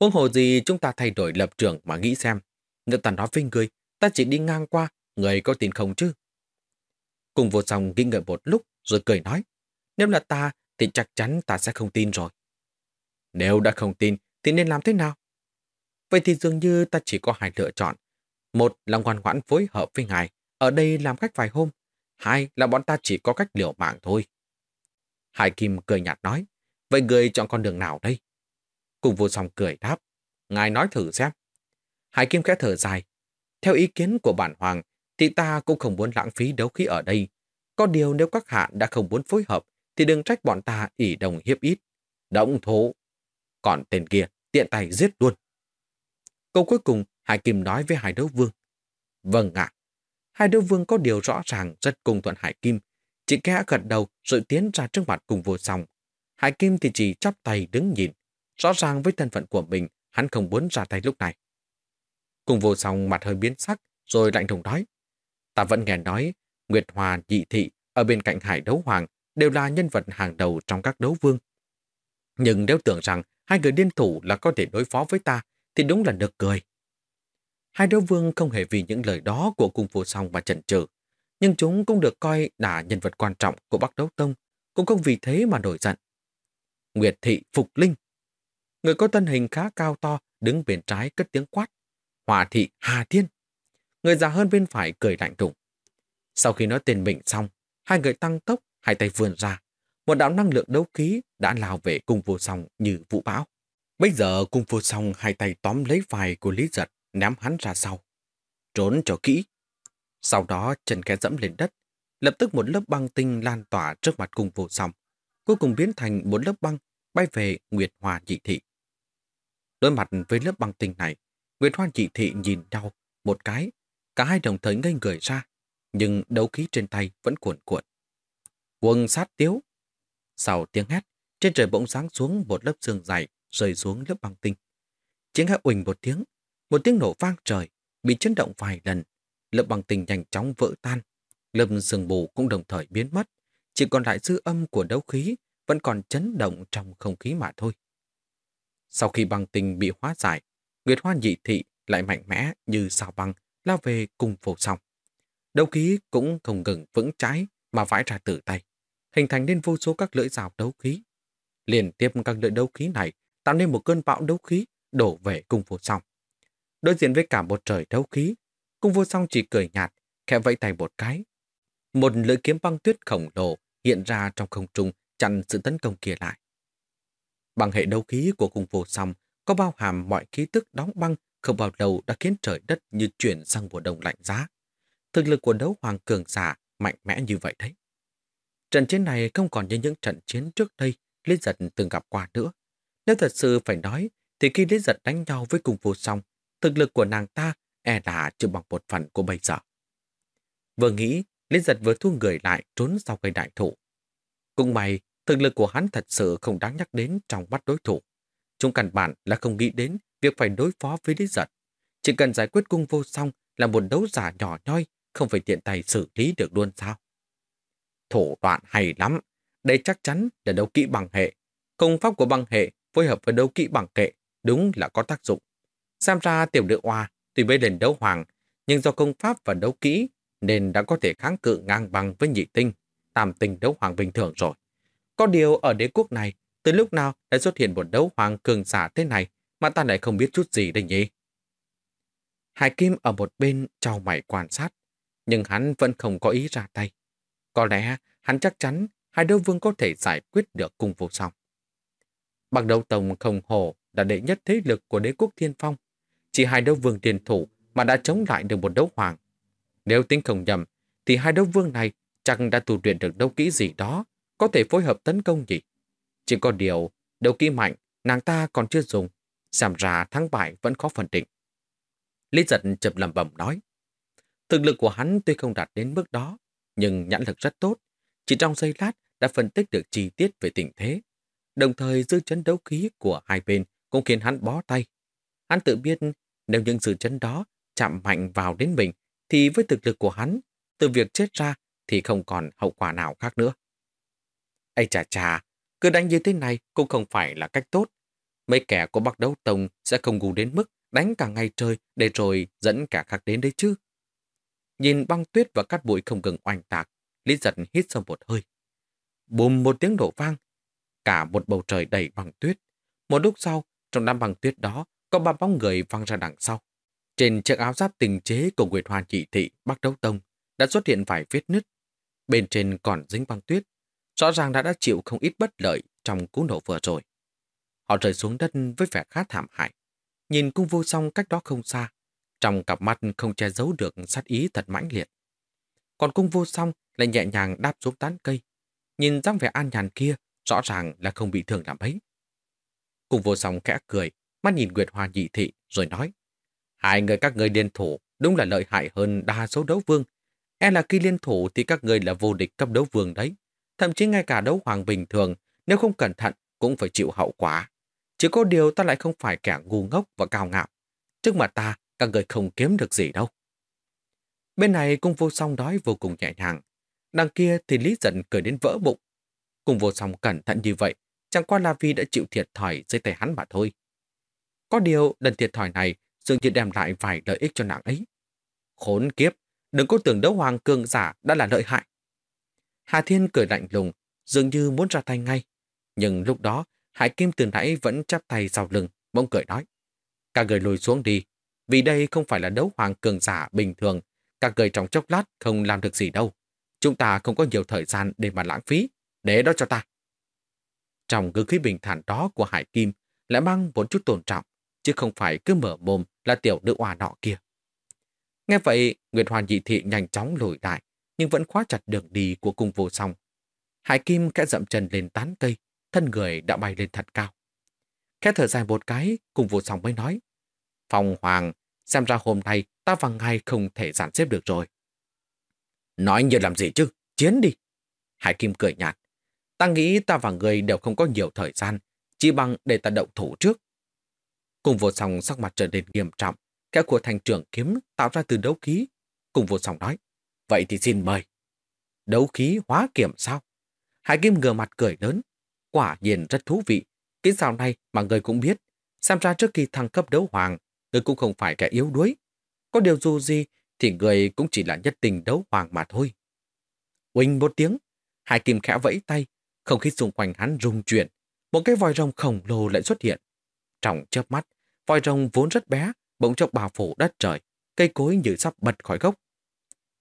Huống hồ gì chúng ta thay đổi lập trường mà nghĩ xem. Nếu ta nói với người, ta chỉ đi ngang qua, người có tin không chứ? Cùng vô song ghi ngợi một lúc rồi cười nói. Nếu là ta thì chắc chắn ta sẽ không tin rồi. Nếu đã không tin thì nên làm thế nào? Vậy thì dường như ta chỉ có hai lựa chọn. Một là ngoan ngoãn phối hợp với ngài, ở đây làm khách vài hôm. Hai là bọn ta chỉ có cách liều mạng thôi. Hải Kim cười nhạt nói, vậy người chọn con đường nào đây? Cùng vô song cười đáp, ngài nói thử xem. Hải Kim khẽ thở dài, theo ý kiến của bản hoàng thì ta cũng không muốn lãng phí đấu khí ở đây. Có điều nếu các hạ đã không muốn phối hợp thì đừng trách bọn ta ỉ đồng hiếp ít. Động thổ. Còn tên kia tiện tay giết luôn. Câu cuối cùng Hải Kim nói với Hải Đấu Vương. Vâng ạ. Hải Đấu Vương có điều rõ ràng rất cùng thuận Hải Kim. Chỉ kẽ gật đầu rồi tiến ra trước mặt cùng vô song. Hải Kim thì chỉ chắp tay đứng nhìn. Rõ ràng với thân phận của mình, hắn không muốn ra tay lúc này. Cùng vô song mặt hơi biến sắc, rồi lạnh lùng nói. Ta vẫn nghe nói, Nguyệt Hòa nhị thị ở bên cạnh Hải Đấu Hoàng đều là nhân vật hàng đầu trong các đấu vương. Nhưng nếu tưởng rằng hai người điên thủ là có thể đối phó với ta, thì đúng là được cười. Hai đấu vương không hề vì những lời đó của cung vô song mà chần chừ, nhưng chúng cũng được coi là nhân vật quan trọng của Bắc Đấu Tông, cũng không vì thế mà nổi giận. Nguyệt thị Phục Linh Người có thân hình khá cao to, đứng bên trái cất tiếng quát. Hòa thị Hà Thiên. Người già hơn bên phải cười lạnh lùng. Sau khi nói tên mình xong, hai người tăng tốc, hai tay vươn ra. Một đạo năng lượng đấu khí đã lao về cung vô song như vũ bão. Bây giờ cung phu xong hai tay tóm lấy vai của Lý Giật, ném hắn ra sau. Trốn cho kỹ. Sau đó chân kẽ dẫm lên đất, lập tức một lớp băng tinh lan tỏa trước mặt cung phu xong cuối cùng biến thành một lớp băng bay về Nguyệt Hòa Nhị Thị. Đối mặt với lớp băng tinh này, Nguyệt Hoa Nhị Thị nhìn nhau một cái, cả hai đồng thời ngây người ra, nhưng đấu khí trên tay vẫn cuộn cuộn. Quân sát tiếu. Sau tiếng hét, trên trời bỗng sáng xuống một lớp sương dày rơi xuống lớp băng tinh. Chỉ nghe uỳnh một tiếng, một tiếng nổ vang trời, bị chấn động vài lần. Lớp băng tinh nhanh chóng vỡ tan. Lớp sương mù cũng đồng thời biến mất. Chỉ còn lại dư âm của đấu khí vẫn còn chấn động trong không khí mà thôi. Sau khi băng tinh bị hóa giải, Nguyệt Hoa nhị thị lại mạnh mẽ như sao băng lao về cùng phổ song. Đấu khí cũng không ngừng vững trái mà vãi ra từ tay, hình thành nên vô số các lưỡi rào đấu khí. Liên tiếp các lưỡi đấu khí này tạo nên một cơn bão đấu khí đổ về cung vô song. đối diện với cả một trời đấu khí. Cung vô song chỉ cười nhạt, khẽ vẫy tay một cái. Một lưỡi kiếm băng tuyết khổng lồ hiện ra trong không trung chặn sự tấn công kia lại. Bằng hệ đấu khí của cung vô song có bao hàm mọi khí tức đóng băng không bao lâu đã khiến trời đất như chuyển sang mùa đông lạnh giá. Thực lực của đấu hoàng cường giả mạnh mẽ như vậy đấy. Trận chiến này không còn như những trận chiến trước đây Lý Giật từng gặp qua nữa. Nếu thật sự phải nói, thì khi Lý Giật đánh nhau với cung vô song, thực lực của nàng ta e là chưa bằng một phần của bây giờ. Vừa nghĩ, Lý Giật vừa thu người lại trốn sau cây đại thụ. Cũng may, thực lực của hắn thật sự không đáng nhắc đến trong mắt đối thủ. Chúng căn bản là không nghĩ đến việc phải đối phó với Lý Giật. Chỉ cần giải quyết cung vô song là một đấu giả nhỏ nhoi, không phải tiện tay xử lý được luôn sao. Thủ đoạn hay lắm, đây chắc chắn là đấu kỹ bằng hệ. Công pháp của băng hệ phối hợp với đấu kỹ bằng kệ đúng là có tác dụng. Xem ra tiểu nữ oa tuy mới lên đấu hoàng, nhưng do công pháp và đấu kỹ nên đã có thể kháng cự ngang bằng với nhị tinh, tam tinh đấu hoàng bình thường rồi. Có điều ở đế quốc này, từ lúc nào đã xuất hiện một đấu hoàng cường giả thế này mà ta lại không biết chút gì đây nhỉ? Hải Kim ở một bên trao mày quan sát, nhưng hắn vẫn không có ý ra tay. Có lẽ hắn chắc chắn hai đấu vương có thể giải quyết được cung vô song. Bằng đầu tông không hồ là đệ nhất thế lực của đế quốc thiên phong. Chỉ hai đấu vương tiền thủ mà đã chống lại được một đấu hoàng. Nếu tính không nhầm, thì hai đấu vương này chẳng đã tu luyện được đấu kỹ gì đó, có thể phối hợp tấn công gì. Chỉ có điều, đấu kỹ mạnh, nàng ta còn chưa dùng, xem ra thắng bại vẫn khó phân định. Lý giật chậm lầm bẩm nói. Thực lực của hắn tuy không đạt đến mức đó, nhưng nhãn lực rất tốt. Chỉ trong giây lát đã phân tích được chi tiết về tình thế. Đồng thời dư chấn đấu khí của hai bên cũng khiến hắn bó tay. Hắn tự biết nếu những dư chấn đó chạm mạnh vào đến mình thì với thực lực của hắn, từ việc chết ra thì không còn hậu quả nào khác nữa. Ây chà chà, cứ đánh như thế này cũng không phải là cách tốt. Mấy kẻ của Bắc Đấu Tông sẽ không ngu đến mức đánh cả ngày trời để rồi dẫn cả khác đến đấy chứ. Nhìn băng tuyết và cát bụi không ngừng oanh tạc, Lý giật hít sâu một hơi. Bùm một tiếng nổ vang, cả một bầu trời đầy băng tuyết. Một lúc sau, trong đám băng tuyết đó, có ba bóng người văng ra đằng sau. Trên chiếc áo giáp tình chế của Nguyệt Hoàn chỉ thị Bắc Đấu Tông đã xuất hiện vài vết nứt. Bên trên còn dính băng tuyết. Rõ ràng đã đã chịu không ít bất lợi trong cú nổ vừa rồi. Họ rơi xuống đất với vẻ khá thảm hại. Nhìn cung vô song cách đó không xa. Trong cặp mắt không che giấu được sát ý thật mãnh liệt. Còn cung vô song lại nhẹ nhàng đáp xuống tán cây. Nhìn dáng vẻ an nhàn kia rõ ràng là không bị thương làm ấy. Cung vô song khẽ cười, mắt nhìn Nguyệt Hoa nhị thị rồi nói Hai người các người liên thủ đúng là lợi hại hơn đa số đấu vương. E là khi liên thủ thì các người là vô địch cấp đấu vương đấy. Thậm chí ngay cả đấu hoàng bình thường, nếu không cẩn thận cũng phải chịu hậu quả. Chỉ có điều ta lại không phải kẻ ngu ngốc và cao ngạo. Trước mặt ta, các người không kiếm được gì đâu. Bên này cung vô song đói vô cùng nhẹ nhàng. Đằng kia thì Lý giận cười đến vỡ bụng cùng vô song cẩn thận như vậy, chẳng qua là vi đã chịu thiệt thòi dưới tay hắn mà thôi. Có điều, lần thiệt thòi này dường như đem lại vài lợi ích cho nàng ấy. Khốn kiếp, đừng có tưởng đấu hoàng cường giả đã là lợi hại. Hà Thiên cười lạnh lùng, dường như muốn ra tay ngay. Nhưng lúc đó, Hải Kim từ nãy vẫn chắp tay sau lưng, bỗng cười nói. Các người lùi xuống đi, vì đây không phải là đấu hoàng cường giả bình thường. Các người trong chốc lát không làm được gì đâu. Chúng ta không có nhiều thời gian để mà lãng phí. Để đó cho ta. Trong ngữ khí bình thản đó của Hải Kim lại mang một chút tôn trọng, chứ không phải cứ mở mồm là tiểu nữ oa nọ kia. Nghe vậy, Nguyệt Hoàn dị thị nhanh chóng lùi lại, nhưng vẫn khóa chặt đường đi của cung vô song. Hải Kim kẽ dậm chân lên tán cây, thân người đã bay lên thật cao. Khẽ thở dài một cái, cùng vô song mới nói. Phong Hoàng, xem ra hôm nay ta và ngài không thể giản xếp được rồi. Nói như làm gì chứ, chiến đi. Hải Kim cười nhạt. Ta nghĩ ta và người đều không có nhiều thời gian, chỉ bằng để ta động thủ trước. Cùng vô song sắc mặt trở nên nghiêm trọng, kéo của thành trưởng kiếm tạo ra từ đấu khí. Cùng vô song nói, vậy thì xin mời. Đấu khí hóa kiểm sao? Hải Kim ngừa mặt cười lớn. Quả nhiên rất thú vị. kỹ sao này mà người cũng biết. Xem ra trước khi thăng cấp đấu hoàng, người cũng không phải kẻ yếu đuối. Có điều dù gì thì người cũng chỉ là nhất tình đấu hoàng mà thôi. Quỳnh một tiếng, Hải Kim khẽ vẫy tay, không khí xung quanh hắn rung chuyển. Một cái vòi rồng khổng lồ lại xuất hiện. Trong chớp mắt, vòi rồng vốn rất bé, bỗng chốc bao phủ đất trời, cây cối như sắp bật khỏi gốc.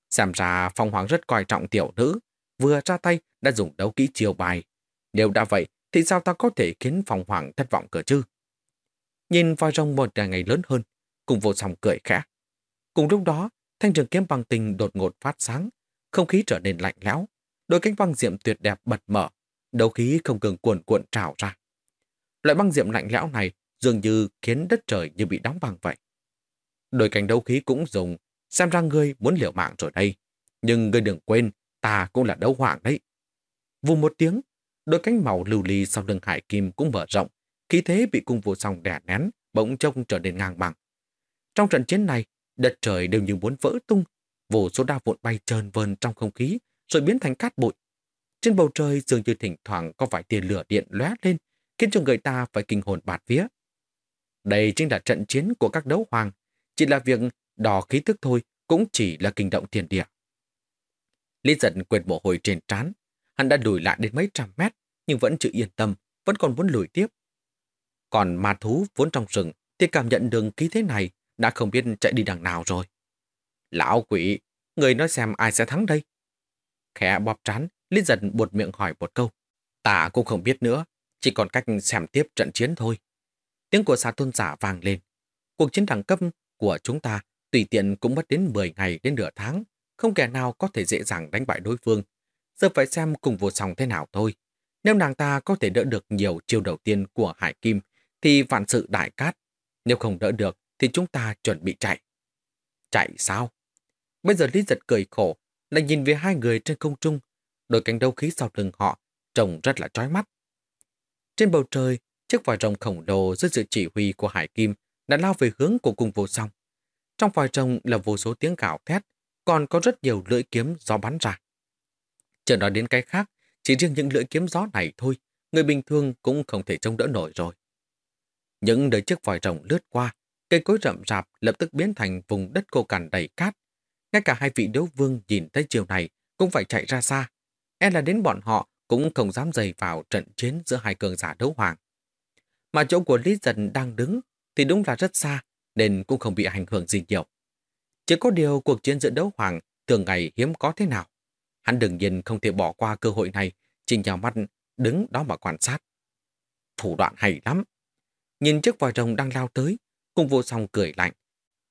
Xem ra phong hoàng rất coi trọng tiểu nữ, vừa ra tay đã dùng đấu kỹ chiều bài. Nếu đã vậy, thì sao ta có thể khiến phong hoàng thất vọng cỡ chứ? Nhìn vòi rồng một ngày lớn hơn, cùng vô song cười khẽ. Cùng lúc đó, thanh trường kiếm băng tình đột ngột phát sáng, không khí trở nên lạnh lẽo, đôi cánh băng diệm tuyệt đẹp bật mở, đấu khí không ngừng cuồn cuộn trào ra. Loại băng diệm lạnh lẽo này dường như khiến đất trời như bị đóng băng vậy. Đôi cánh đấu khí cũng dùng, xem ra ngươi muốn liều mạng rồi đây. Nhưng ngươi đừng quên, ta cũng là đấu hoàng đấy. Vù một tiếng, đôi cánh màu lưu ly sau lưng hải kim cũng mở rộng, khí thế bị cung vô song đè nén, bỗng trông trở nên ngang bằng. Trong trận chiến này, đất trời đều như muốn vỡ tung, vô số đa vụn bay trơn vơn trong không khí, rồi biến thành cát bụi. Trên bầu trời dường như thỉnh thoảng có vài tia lửa điện lóe lên, khiến cho người ta phải kinh hồn bạt vía. Đây chính là trận chiến của các đấu hoàng, chỉ là việc đỏ khí thức thôi cũng chỉ là kinh động thiên địa. Lý giận quệt bộ hồi trên trán, hắn đã lùi lại đến mấy trăm mét, nhưng vẫn chưa yên tâm, vẫn còn muốn lùi tiếp. Còn ma thú vốn trong rừng thì cảm nhận đường khí thế này đã không biết chạy đi đằng nào rồi. Lão quỷ, người nói xem ai sẽ thắng đây? Khẽ bóp trán, Lý giật buột miệng hỏi một câu. Ta cũng không biết nữa, chỉ còn cách xem tiếp trận chiến thôi. Tiếng của xà tôn giả vang lên. Cuộc chiến đẳng cấp của chúng ta tùy tiện cũng mất đến 10 ngày đến nửa tháng. Không kẻ nào có thể dễ dàng đánh bại đối phương. Giờ phải xem cùng vô sòng thế nào thôi. Nếu nàng ta có thể đỡ được nhiều chiêu đầu tiên của Hải Kim, thì vạn sự đại cát. Nếu không đỡ được, thì chúng ta chuẩn bị chạy. Chạy sao? Bây giờ Lý giật cười khổ, lại nhìn về hai người trên không trung. Đôi cánh đấu khí sau lưng họ, trông rất là trói mắt. Trên bầu trời, chiếc vòi rồng khổng lồ dưới sự chỉ huy của Hải Kim đã lao về hướng của cung vô song. Trong vòi rồng là vô số tiếng gạo thét, còn có rất nhiều lưỡi kiếm gió bắn ra. Chờ nói đến cái khác, chỉ riêng những lưỡi kiếm gió này thôi, người bình thường cũng không thể trông đỡ nổi rồi. Những đời chiếc vòi rồng lướt qua, cây cối rậm rạp lập tức biến thành vùng đất khô cằn đầy cát. Ngay cả hai vị đấu vương nhìn thấy chiều này cũng phải chạy ra xa. E là đến bọn họ cũng không dám dày vào trận chiến giữa hai cường giả đấu hoàng. Mà chỗ của Lý Dân đang đứng thì đúng là rất xa, nên cũng không bị ảnh hưởng gì nhiều. Chỉ có điều cuộc chiến giữa đấu hoàng thường ngày hiếm có thế nào. Hắn đừng nhiên không thể bỏ qua cơ hội này, chỉ nhào mắt đứng đó mà quan sát. Thủ đoạn hay lắm. Nhìn chiếc vòi rồng đang lao tới, cùng vô song cười lạnh.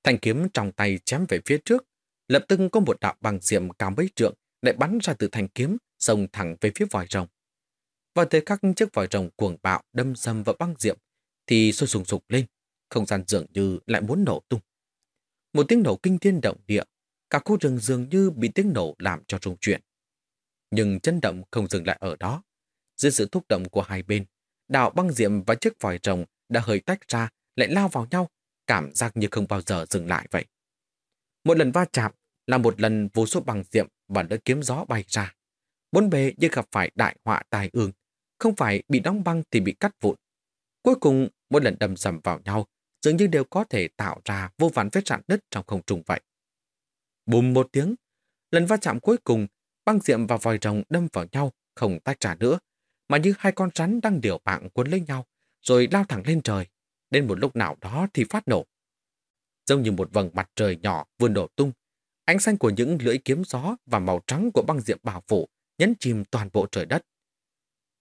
Thanh kiếm trong tay chém về phía trước, lập tức có một đạo bằng diệm cao mấy trượng lại bắn ra từ thanh kiếm, xông thẳng về phía vòi rồng. Vào thời khắc chiếc vòi rồng cuồng bạo đâm xâm vào băng diệm, thì sôi sùng sục lên, không gian dường như lại muốn nổ tung. Một tiếng nổ kinh thiên động địa, cả khu rừng dường như bị tiếng nổ làm cho rung chuyển. Nhưng chấn động không dừng lại ở đó. Dưới sự thúc động của hai bên, đạo băng diệm và chiếc vòi rồng đã hơi tách ra, lại lao vào nhau, cảm giác như không bao giờ dừng lại vậy. Một lần va chạm là một lần vô số băng diệm và đỡ kiếm gió bay ra. Bốn bề như gặp phải đại họa tài ương, không phải bị đóng băng thì bị cắt vụn. Cuối cùng, mỗi lần đâm sầm vào nhau, dường như đều có thể tạo ra vô vàn vết rạn đất trong không trung vậy. Bùm một tiếng, lần va chạm cuối cùng, băng diệm và vòi rồng đâm vào nhau, không tách ra nữa, mà như hai con rắn đang điều bạn cuốn lấy nhau, rồi lao thẳng lên trời. Đến một lúc nào đó thì phát nổ. Giống như một vầng mặt trời nhỏ vừa nổ tung, ánh xanh của những lưỡi kiếm gió và màu trắng của băng diệm bảo phủ nhấn chìm toàn bộ trời đất.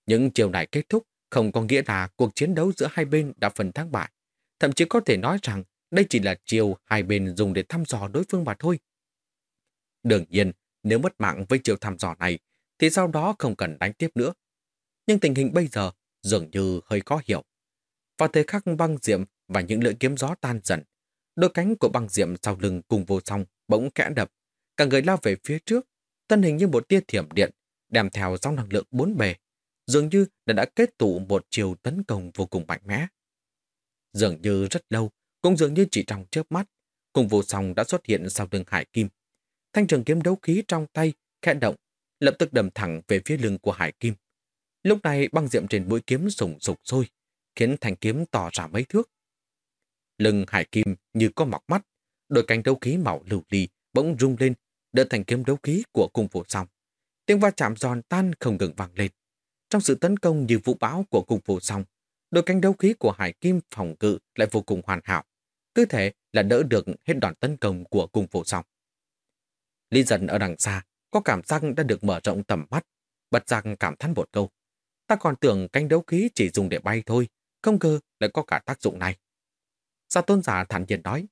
Những chiều này kết thúc không có nghĩa là cuộc chiến đấu giữa hai bên đã phần thắng bại. Thậm chí có thể nói rằng đây chỉ là chiều hai bên dùng để thăm dò đối phương mà thôi. Đương nhiên, nếu mất mạng với chiều thăm dò này, thì sau đó không cần đánh tiếp nữa. Nhưng tình hình bây giờ dường như hơi khó hiểu. Vào thời khắc băng diệm và những lưỡi kiếm gió tan dần, đôi cánh của băng diệm sau lưng cùng vô song bỗng kẽ đập, cả người lao về phía trước, thân hình như một tia thiểm điện, đem theo dòng năng lượng bốn bề, dường như đã đã kết tụ một chiều tấn công vô cùng mạnh mẽ. Dường như rất lâu, cũng dường như chỉ trong chớp mắt, cùng vô song đã xuất hiện sau lưng Hải Kim. Thanh trường kiếm đấu khí trong tay, khẽ động, lập tức đầm thẳng về phía lưng của Hải Kim. Lúc này băng diệm trên mũi kiếm sùng sục sôi, khiến thanh kiếm tỏ ra mấy thước. Lưng Hải Kim như có mọc mắt, đôi cánh đấu khí màu lưu ly bỗng rung lên, đỡ thành kiếm đấu khí của cung vô song. Tiếng va chạm giòn tan không ngừng vang lên. Trong sự tấn công như vũ bão của cung vô song, đôi cánh đấu khí của Hải Kim phòng cự lại vô cùng hoàn hảo. cứ thể là đỡ được hết đòn tấn công của cung vô song. Lý dần ở đằng xa, có cảm giác đã được mở rộng tầm mắt, bật rằng cảm thán một câu. Ta còn tưởng cánh đấu khí chỉ dùng để bay thôi, không ngờ lại có cả tác dụng này. Sa tôn giả thản nhiên nói,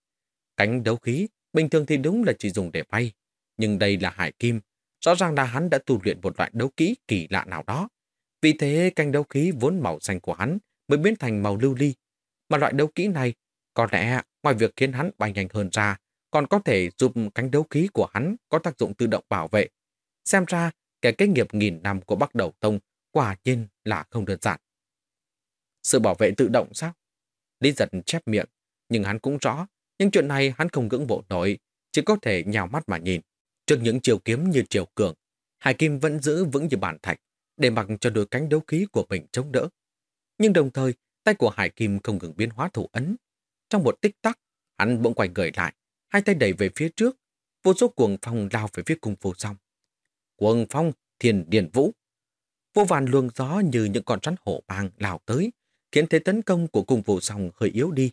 cánh đấu khí bình thường thì đúng là chỉ dùng để bay, nhưng đây là hải kim, rõ ràng là hắn đã tu luyện một loại đấu kỹ kỳ lạ nào đó. Vì thế cánh đấu khí vốn màu xanh của hắn mới biến thành màu lưu ly, mà loại đấu kỹ này có lẽ ngoài việc khiến hắn bay nhanh hơn ra, còn có thể giúp cánh đấu khí của hắn có tác dụng tự động bảo vệ. Xem ra, kẻ kinh nghiệp nghìn năm của Bắc Đầu Tông quả nhiên là không đơn giản. Sự bảo vệ tự động sao? Lý giật chép miệng, nhưng hắn cũng rõ, những chuyện này hắn không ngưỡng bộ nổi, chỉ có thể nhào mắt mà nhìn. Trước những chiều kiếm như chiều cường, Hải Kim vẫn giữ vững như bản thạch, để mặc cho đôi cánh đấu khí của mình chống đỡ. Nhưng đồng thời, tay của Hải Kim không ngừng biến hóa thủ ấn. Trong một tích tắc, hắn bỗng quay người lại, hai tay đẩy về phía trước, vô số cuồng phong lao về phía cung vô song. Cuồng phong, thiền điền vũ. Vô vàn luồng gió như những con rắn hổ bang lao tới, khiến thế tấn công của cung vô song hơi yếu đi.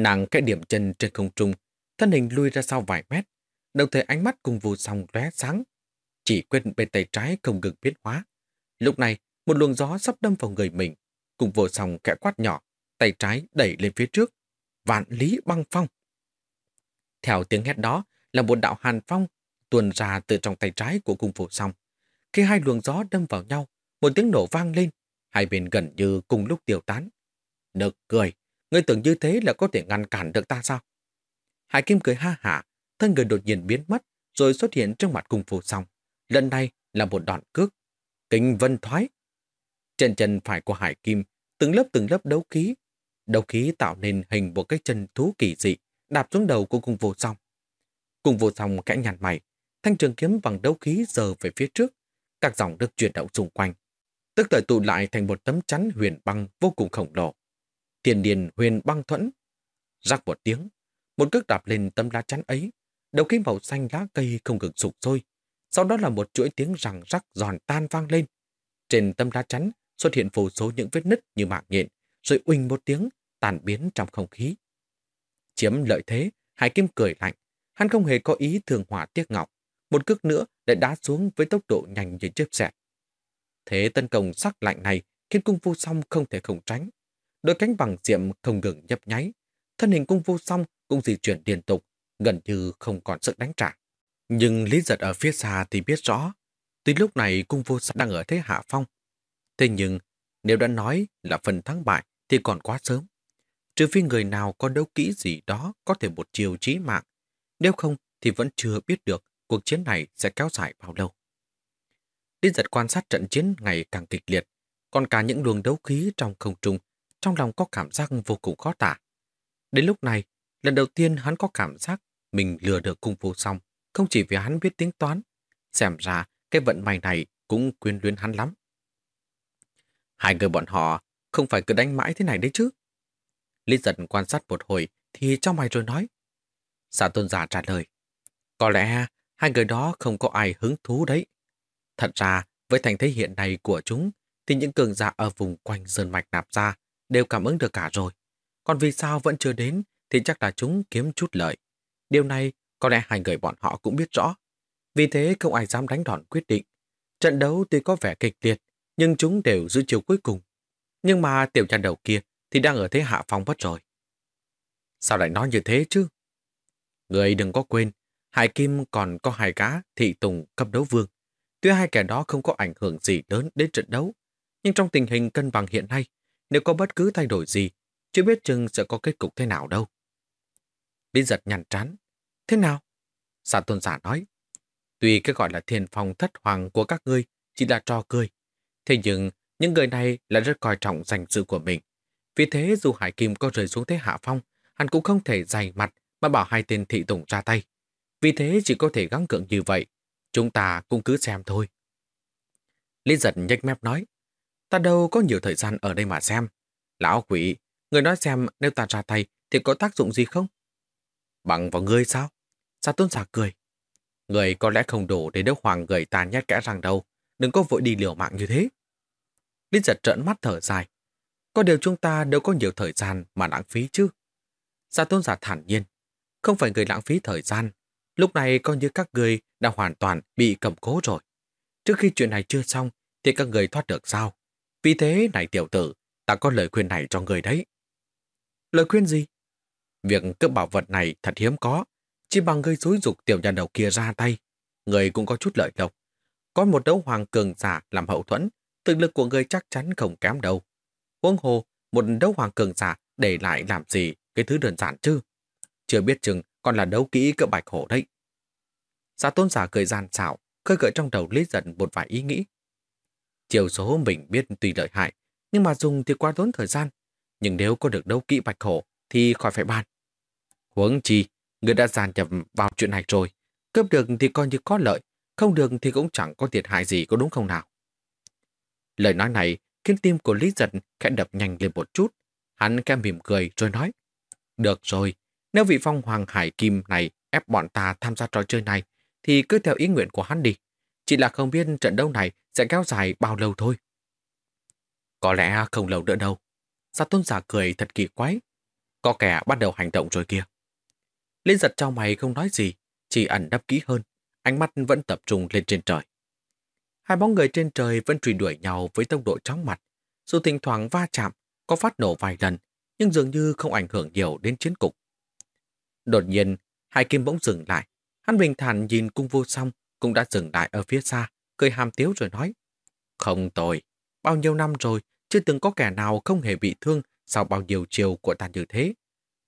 Nàng cái điểm chân trên không trung, thân hình lui ra sau vài mét, đồng thời ánh mắt cùng vô song lóe sáng. Chỉ quên bên tay trái không ngừng biến hóa. Lúc này, một luồng gió sắp đâm vào người mình, cùng vô song kẽ quát nhỏ, tay trái đẩy lên phía trước. Vạn lý băng phong. Theo tiếng hét đó là một đạo hàn phong tuôn ra từ trong tay trái của cung phổ song. Khi hai luồng gió đâm vào nhau, một tiếng nổ vang lên, hai bên gần như cùng lúc tiêu tán. Nực cười, ngươi tưởng như thế là có thể ngăn cản được ta sao? Hải Kim cười ha hả, thân người đột nhiên biến mất, rồi xuất hiện trước mặt cung phù song. Lần này là một đoạn cước. Kinh vân thoái. Trên chân phải của Hải Kim, từng lớp từng lớp đấu khí. Đấu khí tạo nên hình một cái chân thú kỳ dị, đạp xuống đầu của cung vô song. Cung vô song kẽ nhàn mày, thanh trường kiếm bằng đấu khí giờ về phía trước, các dòng được chuyển động xung quanh. Tức thời tụ lại thành một tấm chắn huyền băng vô cùng khổng lồ. Tiền điền huyền băng thuẫn. Rắc một tiếng, một cước đạp lên tấm lá chắn ấy, đầu kim màu xanh lá cây không ngừng sụp sôi. Sau đó là một chuỗi tiếng rằng rắc giòn tan vang lên. Trên tấm lá chắn xuất hiện vô số những vết nứt như mạng nhện, rồi uỳnh một tiếng, tàn biến trong không khí. Chiếm lợi thế, Hải Kim cười lạnh. Hắn không hề có ý thường hỏa tiếc ngọc. Một cước nữa lại đá xuống với tốc độ nhanh như chớp xẹt. Thế tấn công sắc lạnh này khiến cung vô song không thể không tránh. Đôi cánh bằng diệm không ngừng nhấp nháy. Thân hình cung vô song cũng di chuyển liên tục, gần như không còn sức đánh trả. Nhưng Lý Giật ở phía xa thì biết rõ, tuy lúc này cung vô song đang ở thế hạ phong. Thế nhưng, nếu đã nói là phần thắng bại thì còn quá sớm trừ phi người nào có đấu kỹ gì đó có thể một chiều chí mạng. Nếu không thì vẫn chưa biết được cuộc chiến này sẽ kéo dài bao lâu. Lý giật quan sát trận chiến ngày càng kịch liệt, còn cả những luồng đấu khí trong không trung, trong lòng có cảm giác vô cùng khó tả. Đến lúc này, lần đầu tiên hắn có cảm giác mình lừa được cung phu xong, không chỉ vì hắn biết tính toán. Xem ra, cái vận may này cũng quyến luyến hắn lắm. Hai người bọn họ không phải cứ đánh mãi thế này đấy chứ. Lý giật quan sát một hồi thì trong mày rồi nói. Xã tôn giả trả lời. Có lẽ hai người đó không có ai hứng thú đấy. Thật ra, với thành thế hiện nay của chúng, thì những cường giả ở vùng quanh sơn mạch nạp ra đều cảm ứng được cả rồi. Còn vì sao vẫn chưa đến thì chắc là chúng kiếm chút lợi. Điều này có lẽ hai người bọn họ cũng biết rõ. Vì thế không ai dám đánh đòn quyết định. Trận đấu tuy có vẻ kịch liệt, nhưng chúng đều giữ chiều cuối cùng. Nhưng mà tiểu cha đầu kia thì đang ở thế hạ phong mất rồi. Sao lại nói như thế chứ? Người đừng có quên, Hải Kim còn có hai cá thị tùng cấp đấu vương. Tuy hai kẻ đó không có ảnh hưởng gì lớn đến trận đấu, nhưng trong tình hình cân bằng hiện nay, nếu có bất cứ thay đổi gì, chưa biết chừng sẽ có kết cục thế nào đâu. Lý giật nhằn trán. Thế nào? Sa tôn giả nói. Tuy cái gọi là thiền phong thất hoàng của các ngươi chỉ là trò cười, thế nhưng những người này lại rất coi trọng danh dự của mình. Vì thế dù Hải Kim có rơi xuống thế hạ phong, hắn cũng không thể dày mặt mà bảo hai tên thị tùng ra tay. Vì thế chỉ có thể gắng cưỡng như vậy. Chúng ta cũng cứ xem thôi. Lý giật nhếch mép nói, ta đâu có nhiều thời gian ở đây mà xem. Lão quỷ, người nói xem nếu ta ra tay thì có tác dụng gì không? Bằng vào ngươi sao? Sa tôn giả cười. Người có lẽ không đủ để đức hoàng gửi ta nhát kẽ rằng đâu. Đừng có vội đi liều mạng như thế. Linh giật trợn mắt thở dài. Có điều chúng ta đâu có nhiều thời gian mà lãng phí chứ. Gia tôn giả thản nhiên. Không phải người lãng phí thời gian. Lúc này coi như các người đã hoàn toàn bị cầm cố rồi. Trước khi chuyện này chưa xong, thì các người thoát được sao? Vì thế này tiểu tử, ta có lời khuyên này cho người đấy. Lời khuyên gì? Việc cướp bảo vật này thật hiếm có. Chỉ bằng gây xúi dục tiểu nhà đầu kia ra tay. Người cũng có chút lợi độc. Có một đấu hoàng cường giả làm hậu thuẫn, thực lực của người chắc chắn không kém đâu. Huống hồ, một đấu hoàng cường giả để lại làm gì cái thứ đơn giản chứ? Chưa biết chừng còn là đấu kỹ cỡ bạch hổ đấy. Giả tôn giả cười gian xạo, khơi gợi trong đầu lý giận một vài ý nghĩ. Chiều số mình biết tùy lợi hại, nhưng mà dùng thì quá tốn thời gian. Nhưng nếu có được đấu kỹ bạch hổ thì khỏi phải bàn. Huống chi, người đã giàn nhập vào chuyện này rồi. Cướp được thì coi như có lợi, không được thì cũng chẳng có thiệt hại gì có đúng không nào? Lời nói này khiến tim của Lý Giật khẽ đập nhanh lên một chút. Hắn khẽ mỉm cười rồi nói, Được rồi, nếu vị phong hoàng hải kim này ép bọn ta tham gia trò chơi này, thì cứ theo ý nguyện của hắn đi. Chỉ là không biết trận đấu này sẽ kéo dài bao lâu thôi. Có lẽ không lâu nữa đâu. Sa tôn giả cười thật kỳ quái. Có kẻ bắt đầu hành động rồi kia. Liên giật trong mày không nói gì, chỉ ẩn đắp kỹ hơn. Ánh mắt vẫn tập trung lên trên trời. Hai bóng người trên trời vẫn truy đuổi nhau với tốc độ chóng mặt. Dù thỉnh thoảng va chạm, có phát nổ vài lần, nhưng dường như không ảnh hưởng nhiều đến chiến cục. Đột nhiên, hai kim bỗng dừng lại. Hắn bình thản nhìn cung vô song cũng đã dừng lại ở phía xa, cười hàm tiếu rồi nói. Không tồi, bao nhiêu năm rồi, chưa từng có kẻ nào không hề bị thương sau bao nhiêu chiều của ta như thế.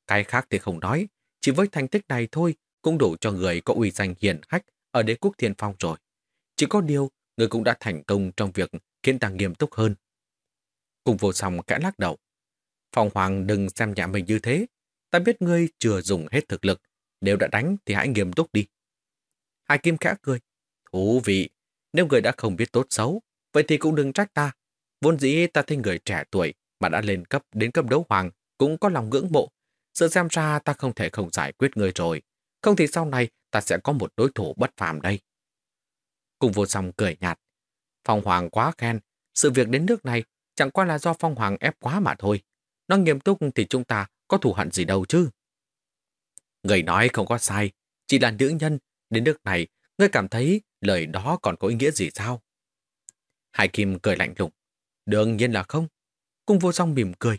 Cái khác thì không nói, chỉ với thành tích này thôi cũng đủ cho người có uy danh hiền hách ở đế quốc thiên phong rồi. Chỉ có điều, người cũng đã thành công trong việc khiến ta nghiêm túc hơn. Cùng vô song kẽ lắc đầu. Phong Hoàng đừng xem nhẹ mình như thế. Ta biết ngươi chưa dùng hết thực lực. Nếu đã đánh thì hãy nghiêm túc đi. Hải Kim khẽ cười. Thú vị. Nếu người đã không biết tốt xấu, vậy thì cũng đừng trách ta. Vốn dĩ ta thấy người trẻ tuổi mà đã lên cấp đến cấp đấu hoàng cũng có lòng ngưỡng mộ. Sự xem ra ta không thể không giải quyết người rồi. Không thì sau này ta sẽ có một đối thủ bất phàm đây. Cùng vô song cười nhạt. Phong Hoàng quá khen. Sự việc đến nước này chẳng qua là do Phong Hoàng ép quá mà thôi. Nó nghiêm túc thì chúng ta có thù hận gì đâu chứ. Người nói không có sai. Chỉ là nữ nhân. Đến nước này, ngươi cảm thấy lời đó còn có ý nghĩa gì sao? Hải Kim cười lạnh lùng. Đương nhiên là không. Cung vô song mỉm cười.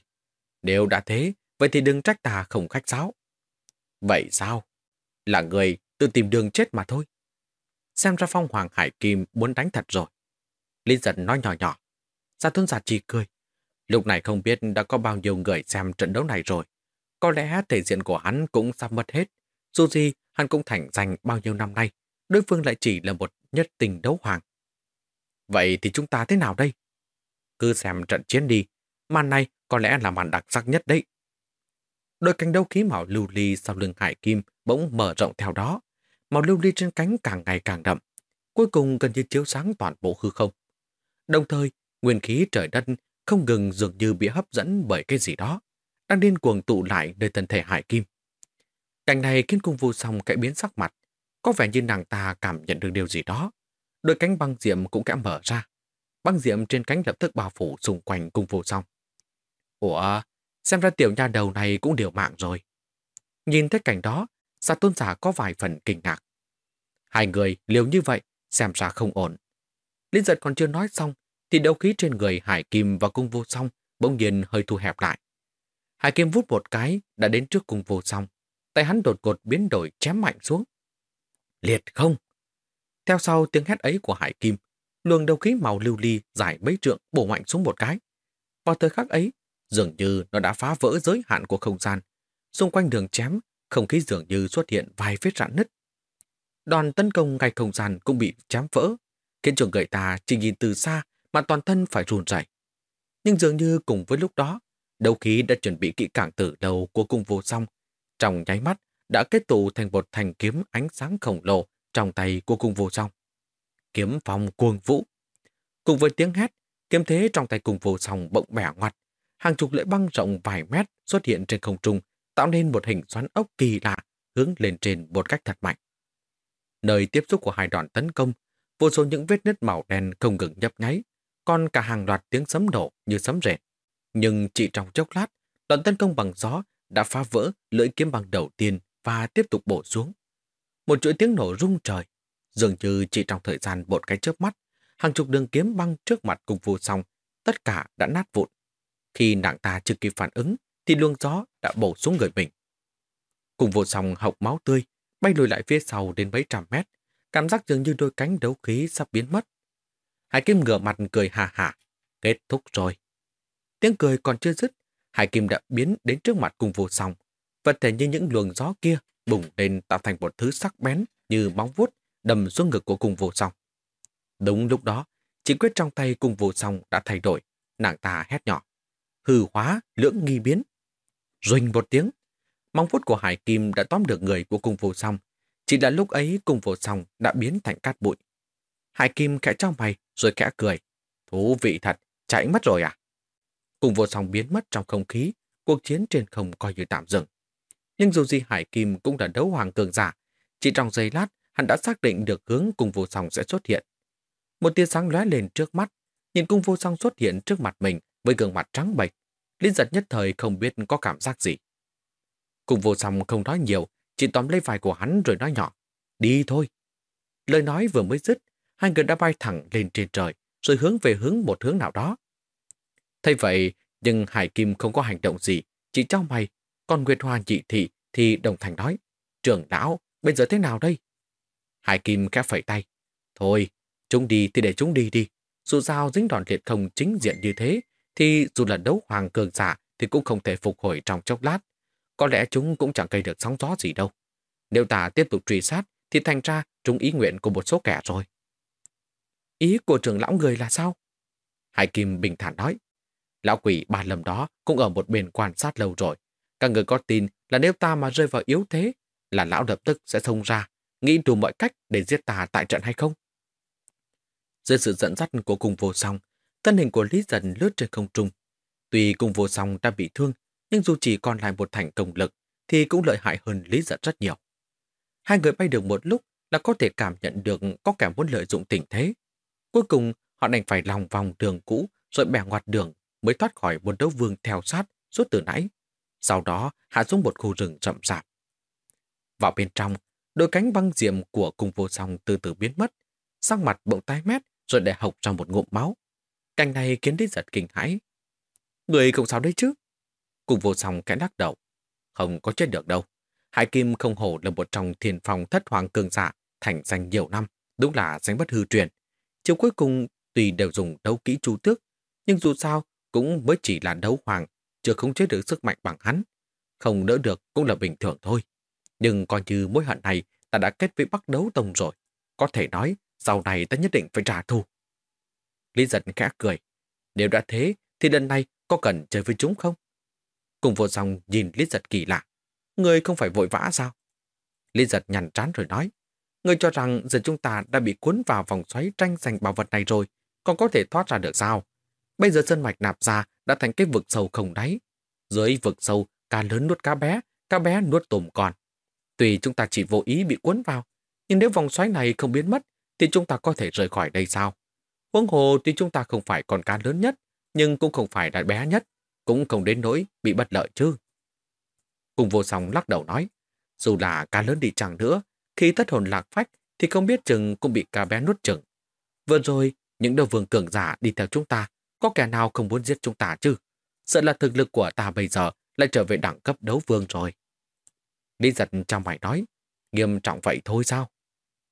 Nếu đã thế, vậy thì đừng trách ta không khách sáo. Vậy sao? Là người tự tìm đường chết mà thôi. Xem ra phong hoàng hải kim muốn đánh thật rồi. Linh giật nói nhỏ nhỏ. Gia thôn giả chỉ cười. Lúc này không biết đã có bao nhiêu người xem trận đấu này rồi. Có lẽ thể diện của hắn cũng sắp mất hết. Dù gì, hắn cũng thành danh bao nhiêu năm nay. Đối phương lại chỉ là một nhất tình đấu hoàng. Vậy thì chúng ta thế nào đây? Cứ xem trận chiến đi. Màn này có lẽ là màn đặc sắc nhất đấy. Đôi cánh đấu khí màu lưu ly sau lưng hải kim bỗng mở rộng theo đó. Màu lưu ly trên cánh càng ngày càng đậm. Cuối cùng gần như chiếu sáng toàn bộ hư không. Đồng thời, nguyên khí trời đất không ngừng dường như bị hấp dẫn bởi cái gì đó, đang điên cuồng tụ lại nơi thân thể hải kim. Cảnh này khiến cung vu song cải biến sắc mặt, có vẻ như nàng ta cảm nhận được điều gì đó. Đôi cánh băng diệm cũng kẽ mở ra. Băng diệm trên cánh lập tức bao phủ xung quanh cung vu song. Ủa, xem ra tiểu nha đầu này cũng điều mạng rồi. Nhìn thấy cảnh đó, Sa tôn giả có vài phần kinh ngạc. Hai người liều như vậy, xem ra không ổn. Linh giật còn chưa nói xong, thì đấu khí trên người Hải Kim và cung vô song bỗng nhiên hơi thu hẹp lại. Hải Kim vút một cái, đã đến trước cung vô song. Tay hắn đột ngột biến đổi chém mạnh xuống. Liệt không! Theo sau tiếng hét ấy của Hải Kim, luồng đấu khí màu lưu ly dài mấy trượng bổ mạnh xuống một cái. Vào thời khắc ấy, dường như nó đã phá vỡ giới hạn của không gian. Xung quanh đường chém, không khí dường như xuất hiện vài vết rạn nứt. Đoàn tấn công ngay không gian cũng bị chém vỡ, khiến cho người ta chỉ nhìn từ xa mà toàn thân phải run rẩy. Nhưng dường như cùng với lúc đó, đấu khí đã chuẩn bị kỹ càng từ đầu của cung vô song, trong nháy mắt đã kết tụ thành một thành kiếm ánh sáng khổng lồ trong tay của cung vô song. Kiếm phong cuồng vũ. Cùng với tiếng hét, kiếm thế trong tay cung vô song bỗng bẻ ngoặt, hàng chục lưỡi băng rộng vài mét xuất hiện trên không trung, tạo nên một hình xoắn ốc kỳ lạ hướng lên trên một cách thật mạnh. Nơi tiếp xúc của hai đoàn tấn công, vô số những vết nứt màu đen không ngừng nhấp nháy, còn cả hàng loạt tiếng sấm nổ như sấm rền. Nhưng chỉ trong chốc lát, đoàn tấn công bằng gió đã phá vỡ lưỡi kiếm băng đầu tiên và tiếp tục bổ xuống. Một chuỗi tiếng nổ rung trời, dường như chỉ trong thời gian một cái chớp mắt, hàng chục đường kiếm băng trước mặt cùng vô song, tất cả đã nát vụn. Khi nàng ta chưa kịp phản ứng, thì luồng gió đã bổ xuống người mình. Cùng vô song hộc máu tươi, bay lùi lại phía sau đến mấy trăm mét, cảm giác dường như đôi cánh đấu khí sắp biến mất. Hải Kim ngửa mặt cười hà hà, kết thúc rồi. Tiếng cười còn chưa dứt, Hải Kim đã biến đến trước mặt cung vô song. Vật thể như những luồng gió kia bùng lên tạo thành một thứ sắc bén như móng vuốt đầm xuống ngực của cung vô song. Đúng lúc đó, chỉ quyết trong tay cung vô song đã thay đổi, nàng ta hét nhỏ. Hư hóa, lưỡng nghi biến. Rình một tiếng, móng vuốt của Hải Kim đã tóm được người của cung vô song. Chỉ là lúc ấy cung vô song đã biến thành cát bụi. Hải Kim khẽ trong mày rồi khẽ cười. Thú vị thật, chạy mất rồi à? Cùng vô song biến mất trong không khí, cuộc chiến trên không coi như tạm dừng. Nhưng dù gì Hải Kim cũng là đấu hoàng cường giả, chỉ trong giây lát hắn đã xác định được hướng cùng vô song sẽ xuất hiện. Một tia sáng lóe lên trước mắt, nhìn cung vô song xuất hiện trước mặt mình với gương mặt trắng bệch. Linh giật nhất thời không biết có cảm giác gì. Cung vô song không nói nhiều, chỉ tóm lấy vai của hắn rồi nói nhỏ. Đi thôi. Lời nói vừa mới dứt, hai người đã bay thẳng lên trên trời, rồi hướng về hướng một hướng nào đó. Thấy vậy, nhưng Hải Kim không có hành động gì, chỉ cho mày. Còn Nguyệt Hoa nhị thị thì đồng thành nói. Trưởng lão, bây giờ thế nào đây? Hải Kim khẽ phẩy tay. Thôi, chúng đi thì để chúng đi đi. Dù sao dính đòn liệt không chính diện như thế, thì dù là đấu hoàng cường giả thì cũng không thể phục hồi trong chốc lát. Có lẽ chúng cũng chẳng gây được sóng gió gì đâu. Nếu ta tiếp tục truy sát, thì thành ra chúng ý nguyện của một số kẻ rồi. Ý của trưởng lão người là sao? Hải Kim bình thản nói. Lão quỷ ba lầm đó cũng ở một bên quan sát lâu rồi. Các người có tin là nếu ta mà rơi vào yếu thế, là lão lập tức sẽ xông ra, nghĩ đủ mọi cách để giết ta tại trận hay không? Dưới sự dẫn dắt của cung vô song, thân hình của Lý Dần lướt trên không trung. Tuy cung vô song đã bị thương, nhưng dù chỉ còn lại một thành công lực, thì cũng lợi hại hơn Lý Dần rất nhiều. Hai người bay được một lúc là có thể cảm nhận được có kẻ muốn lợi dụng tình thế. Cuối cùng, họ đành phải lòng vòng đường cũ rồi bẻ ngoặt đường mới thoát khỏi một đấu vương theo sát suốt từ nãy. Sau đó hạ xuống một khu rừng rậm rạp. Vào bên trong, đôi cánh băng diệm của cung vô song từ từ biến mất, sắc mặt bỗng tái mét rồi để hộc trong một ngụm máu. Cảnh này khiến đi giật kinh hãi. Người không sao đấy chứ? Cung vô song kẽ đắc đầu. Không có chết được đâu. Hải Kim không hổ là một trong thiền phòng thất hoàng cường giả, thành danh nhiều năm, đúng là danh bất hư truyền. Chiều cuối cùng tùy đều dùng đấu kỹ chú tước, nhưng dù sao cũng mới chỉ là đấu hoàng, chưa khống chế được sức mạnh bằng hắn. Không đỡ được cũng là bình thường thôi. Nhưng coi như mối hận này ta đã kết với Bắc Đấu Tông rồi. Có thể nói, sau này ta nhất định phải trả thù. Lý giật khẽ cười. Nếu đã thế, thì lần này có cần chơi với chúng không? Cùng vô song nhìn Lý giật kỳ lạ. Người không phải vội vã sao? Lý giật nhằn trán rồi nói. Người cho rằng giờ chúng ta đã bị cuốn vào vòng xoáy tranh giành bảo vật này rồi, còn có thể thoát ra được sao? Bây giờ sân mạch nạp ra đã thành cái vực sâu không đáy. Dưới vực sâu, cá lớn nuốt cá bé, cá bé nuốt tôm còn tùy chúng ta chỉ vô ý bị cuốn vào, nhưng nếu vòng xoáy này không biến mất, thì chúng ta có thể rời khỏi đây sao? Huống hồ tuy chúng ta không phải con cá lớn nhất, nhưng cũng không phải là bé nhất, cũng không đến nỗi bị bất lợi chứ. Cùng vô song lắc đầu nói, dù là cá lớn đi chẳng nữa, khi thất hồn lạc phách thì không biết chừng cũng bị cá bé nuốt chừng. Vừa rồi, những đầu vương cường giả đi theo chúng ta có kẻ nào không muốn giết chúng ta chứ? Sợ là thực lực của ta bây giờ lại trở về đẳng cấp đấu vương rồi. Lý giật trong mày nói, nghiêm trọng vậy thôi sao?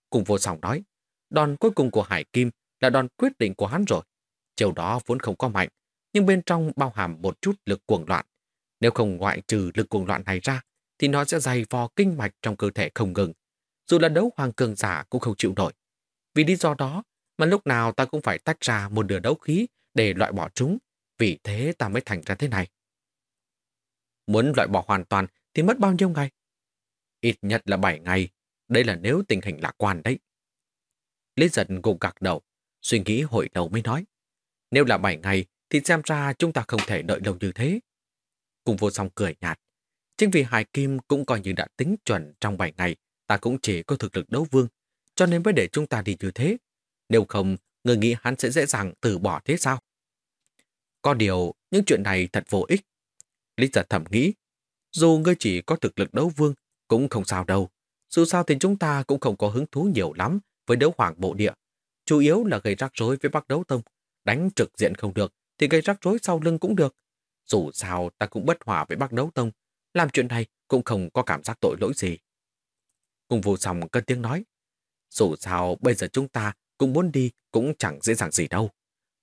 Cùng vô song nói, đòn cuối cùng của Hải Kim là đòn quyết định của hắn rồi. Chiều đó vốn không có mạnh, nhưng bên trong bao hàm một chút lực cuồng loạn. Nếu không ngoại trừ lực cuồng loạn này ra, thì nó sẽ dày vò kinh mạch trong cơ thể không ngừng. Dù là đấu hoàng cường giả cũng không chịu nổi. Vì lý do đó mà lúc nào ta cũng phải tách ra một nửa đấu khí để loại bỏ chúng, vì thế ta mới thành ra thế này. Muốn loại bỏ hoàn toàn thì mất bao nhiêu ngày? Ít nhất là 7 ngày, đây là nếu tình hình lạc quan đấy. Lý giật gục gạc đầu, suy nghĩ hồi đầu mới nói. Nếu là 7 ngày thì xem ra chúng ta không thể đợi lâu như thế. Cùng vô song cười nhạt. Chính vì Hải Kim cũng coi như đã tính chuẩn trong 7 ngày, ta cũng chỉ có thực lực đấu vương, cho nên mới để chúng ta đi như thế. Nếu không, người nghĩ hắn sẽ dễ dàng từ bỏ thế sao? Có điều, những chuyện này thật vô ích. Lý giật Thẩm nghĩ, Dù ngươi chỉ có thực lực đấu vương, cũng không sao đâu. Dù sao thì chúng ta cũng không có hứng thú nhiều lắm với đấu hoàng bộ địa. Chủ yếu là gây rắc rối với Bắc Đấu Tông. Đánh trực diện không được, thì gây rắc rối sau lưng cũng được. Dù sao ta cũng bất hòa với Bắc Đấu Tông. Làm chuyện này cũng không có cảm giác tội lỗi gì. Cùng vô sòng cân tiếng nói. Dù sao bây giờ chúng ta cũng muốn đi cũng chẳng dễ dàng gì đâu.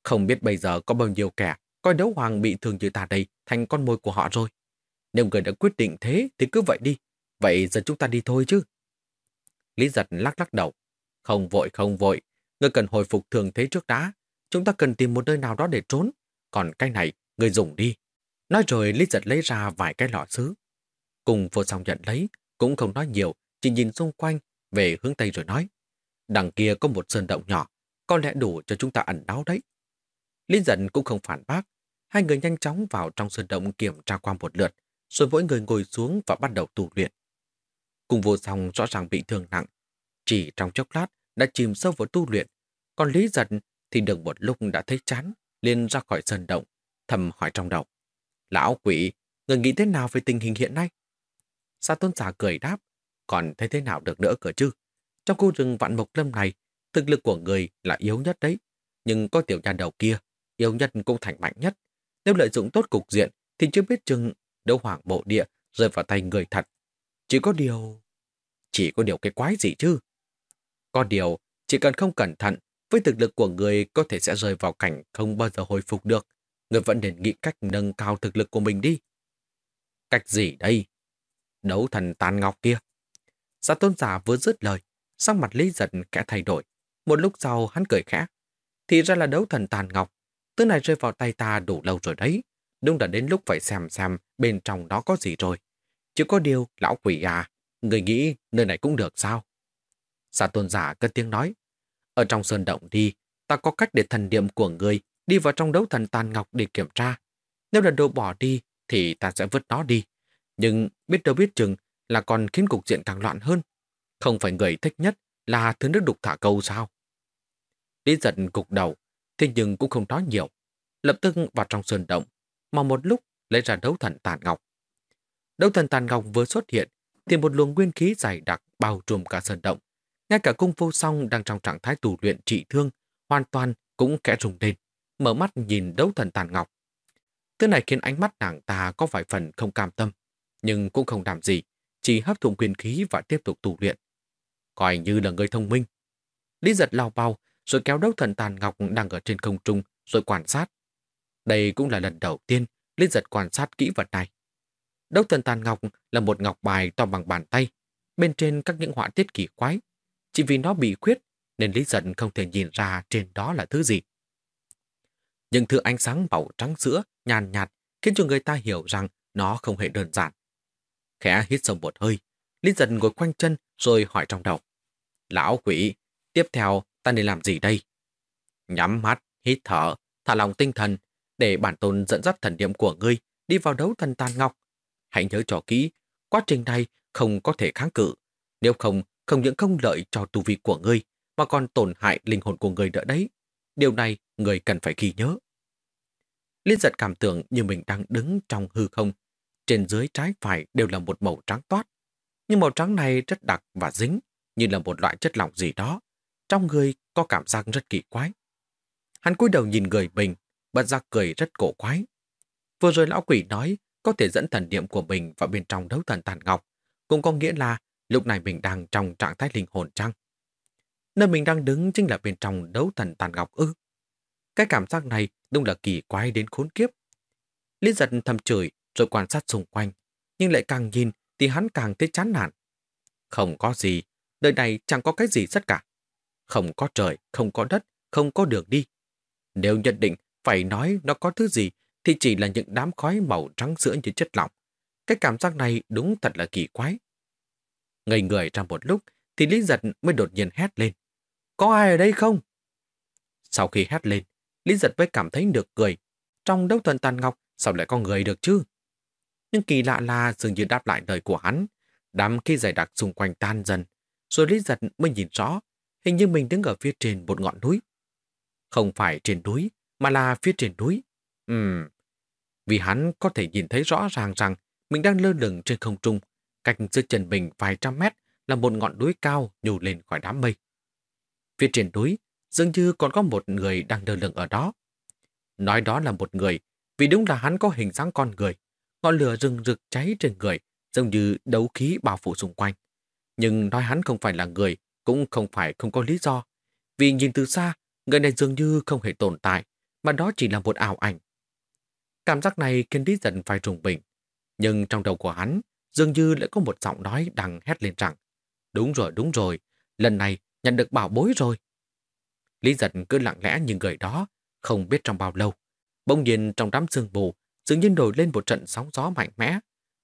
Không biết bây giờ có bao nhiêu kẻ coi đấu hoàng bị thương như ta đây thành con mồi của họ rồi. Nếu người đã quyết định thế thì cứ vậy đi. Vậy giờ chúng ta đi thôi chứ. Lý giật lắc lắc đầu. Không vội không vội. Người cần hồi phục thường thế trước đã. Chúng ta cần tìm một nơi nào đó để trốn. Còn cái này, người dùng đi. Nói rồi Lý giật lấy ra vài cái lọ sứ. Cùng vô song nhận lấy, cũng không nói nhiều, chỉ nhìn xung quanh về hướng Tây rồi nói. Đằng kia có một sơn động nhỏ, có lẽ đủ cho chúng ta ẩn náu đấy. Lý dần cũng không phản bác. Hai người nhanh chóng vào trong sơn động kiểm tra qua một lượt, rồi mỗi người ngồi xuống và bắt đầu tu luyện. Cùng vô song rõ ràng bị thương nặng. Chỉ trong chốc lát đã chìm sâu vào tu luyện. Còn Lý giận thì được một lúc đã thấy chán, liền ra khỏi sơn động, thầm hỏi trong đầu. Lão quỷ, người nghĩ thế nào về tình hình hiện nay? Sa tôn giả cười đáp, còn thấy thế nào được nữa cơ chứ? Trong khu rừng vạn mộc lâm này, thực lực của người là yếu nhất đấy. Nhưng có tiểu nhà đầu kia, yếu nhất cũng thành mạnh nhất. Nếu lợi dụng tốt cục diện, thì chưa biết chừng đấu hoàng bộ địa rơi vào tay người thật. Chỉ có điều... Chỉ có điều cái quái gì chứ? Có điều, chỉ cần không cẩn thận, với thực lực của người có thể sẽ rơi vào cảnh không bao giờ hồi phục được. Người vẫn nên nghĩ cách nâng cao thực lực của mình đi. Cách gì đây? Đấu thần tàn ngọc kia. Giả tôn giả vừa dứt lời, sắc mặt Lý giật kẽ thay đổi. Một lúc sau hắn cười khẽ. Thì ra là đấu thần tàn ngọc. Thứ này rơi vào tay ta đủ lâu rồi đấy. Đúng là đến lúc phải xem xem bên trong đó có gì rồi. Chỉ có điều, lão quỷ à, người nghĩ nơi này cũng được sao? Sa tôn giả cất tiếng nói. Ở trong sơn động đi, ta có cách để thần niệm của người đi vào trong đấu thần tàn ngọc để kiểm tra. Nếu là đồ bỏ đi, thì ta sẽ vứt nó đi. Nhưng biết đâu biết chừng là còn khiến cục diện càng loạn hơn. Không phải người thích nhất là thứ nước đục thả câu sao? Lý giật cục đầu, thế nhưng cũng không nói nhiều. Lập tức vào trong sơn động, mà một lúc lấy ra đấu thần tàn ngọc. Đấu thần tàn ngọc vừa xuất hiện, thì một luồng nguyên khí dày đặc bao trùm cả sơn động. Ngay cả cung vô song đang trong trạng thái tù luyện trị thương, hoàn toàn cũng kẽ rùng lên, mở mắt nhìn đấu thần tàn ngọc. Thứ này khiến ánh mắt nàng ta có vài phần không cam tâm, nhưng cũng không làm gì, chỉ hấp thụ nguyên khí và tiếp tục tù luyện. Coi như là người thông minh. Lý giật lao bao, rồi kéo đấu thần tàn ngọc đang ở trên không trung, rồi quan sát. Đây cũng là lần đầu tiên Lý giật quan sát kỹ vật này. Đấu thần tàn ngọc là một ngọc bài to bằng bàn tay, bên trên các những họa tiết kỳ quái. Chỉ vì nó bị khuyết, nên Lý giật không thể nhìn ra trên đó là thứ gì. Nhưng thứ ánh sáng màu trắng sữa, nhàn nhạt, khiến cho người ta hiểu rằng nó không hề đơn giản. Khẽ hít sâu một hơi, Lý giật ngồi quanh chân rồi hỏi trong đầu. Lão quỷ, tiếp theo ta nên làm gì đây? Nhắm mắt, hít thở, thả lòng tinh thần, để bản tôn dẫn dắt thần niệm của ngươi đi vào đấu thần tàn ngọc. Hãy nhớ cho kỹ, quá trình này không có thể kháng cự. Nếu không, không những không lợi cho tu vi của ngươi, mà còn tổn hại linh hồn của người nữa đấy. Điều này người cần phải ghi nhớ. Liên giật cảm tưởng như mình đang đứng trong hư không. Trên dưới trái phải đều là một màu trắng toát. Nhưng màu trắng này rất đặc và dính, như là một loại chất lỏng gì đó. Trong người có cảm giác rất kỳ quái. Hắn cúi đầu nhìn người mình, bật ra cười rất cổ quái. Vừa rồi lão quỷ nói có thể dẫn thần niệm của mình vào bên trong đấu thần tàn ngọc, cũng có nghĩa là lúc này mình đang trong trạng thái linh hồn trăng. Nơi mình đang đứng chính là bên trong đấu thần tàn ngọc ư. Cái cảm giác này đúng là kỳ quái đến khốn kiếp. Lý giật thầm chửi rồi quan sát xung quanh, nhưng lại càng nhìn thì hắn càng thấy chán nản. Không có gì, đời này chẳng có cái gì tất cả. Không có trời, không có đất, không có đường đi. Nếu nhận định phải nói nó có thứ gì thì chỉ là những đám khói màu trắng sữa như chất lỏng. Cái cảm giác này đúng thật là kỳ quái. Ngây người trong một lúc thì Lý Giật mới đột nhiên hét lên. Có ai ở đây không? Sau khi hét lên, Lý Giật mới cảm thấy được cười. Trong đấu thần tàn ngọc sao lại có người được chứ? Nhưng kỳ lạ là dường như đáp lại lời của hắn. Đám khi dày đặc xung quanh tan dần. Rồi Lý Giật mới nhìn rõ, hình như mình đứng ở phía trên một ngọn núi. Không phải trên núi, mà là phía trên núi. Ừm, vì hắn có thể nhìn thấy rõ ràng rằng mình đang lơ lửng trên không trung, cách dưới chân mình vài trăm mét là một ngọn núi cao nhù lên khỏi đám mây. Phía trên núi, dường như còn có một người đang lơ lửng ở đó. Nói đó là một người, vì đúng là hắn có hình dáng con người. Ngọn lửa rừng rực cháy trên người, giống như đấu khí bao phủ xung quanh. Nhưng nói hắn không phải là người, cũng không phải không có lý do. Vì nhìn từ xa, người này dường như không hề tồn tại, mà đó chỉ là một ảo ảnh. Cảm giác này khiến Lý dần phải rùng bình. Nhưng trong đầu của hắn, dường như lại có một giọng nói đang hét lên rằng Đúng rồi, đúng rồi, lần này nhận được bảo bối rồi. Lý giật cứ lặng lẽ nhìn người đó, không biết trong bao lâu. Bỗng nhiên trong đám sương mù, dường như nổi lên một trận sóng gió mạnh mẽ.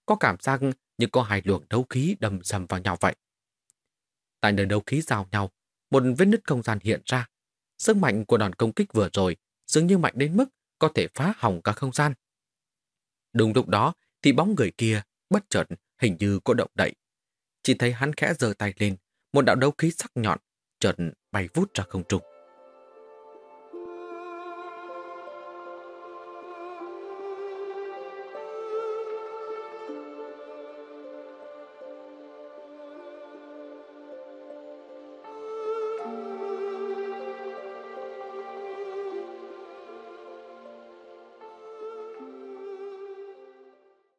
Có cảm giác như có hai luồng đấu khí đầm sầm vào nhau vậy. Tại nơi đấu khí giao nhau, một vết nứt không gian hiện ra. Sức mạnh của đòn công kích vừa rồi dường như mạnh đến mức có thể phá hỏng cả không gian. Đúng lúc đó thì bóng người kia bất chợt hình như có động đậy. Chỉ thấy hắn khẽ giơ tay lên, một đạo đấu khí sắc nhọn chợt bay vút ra không trung.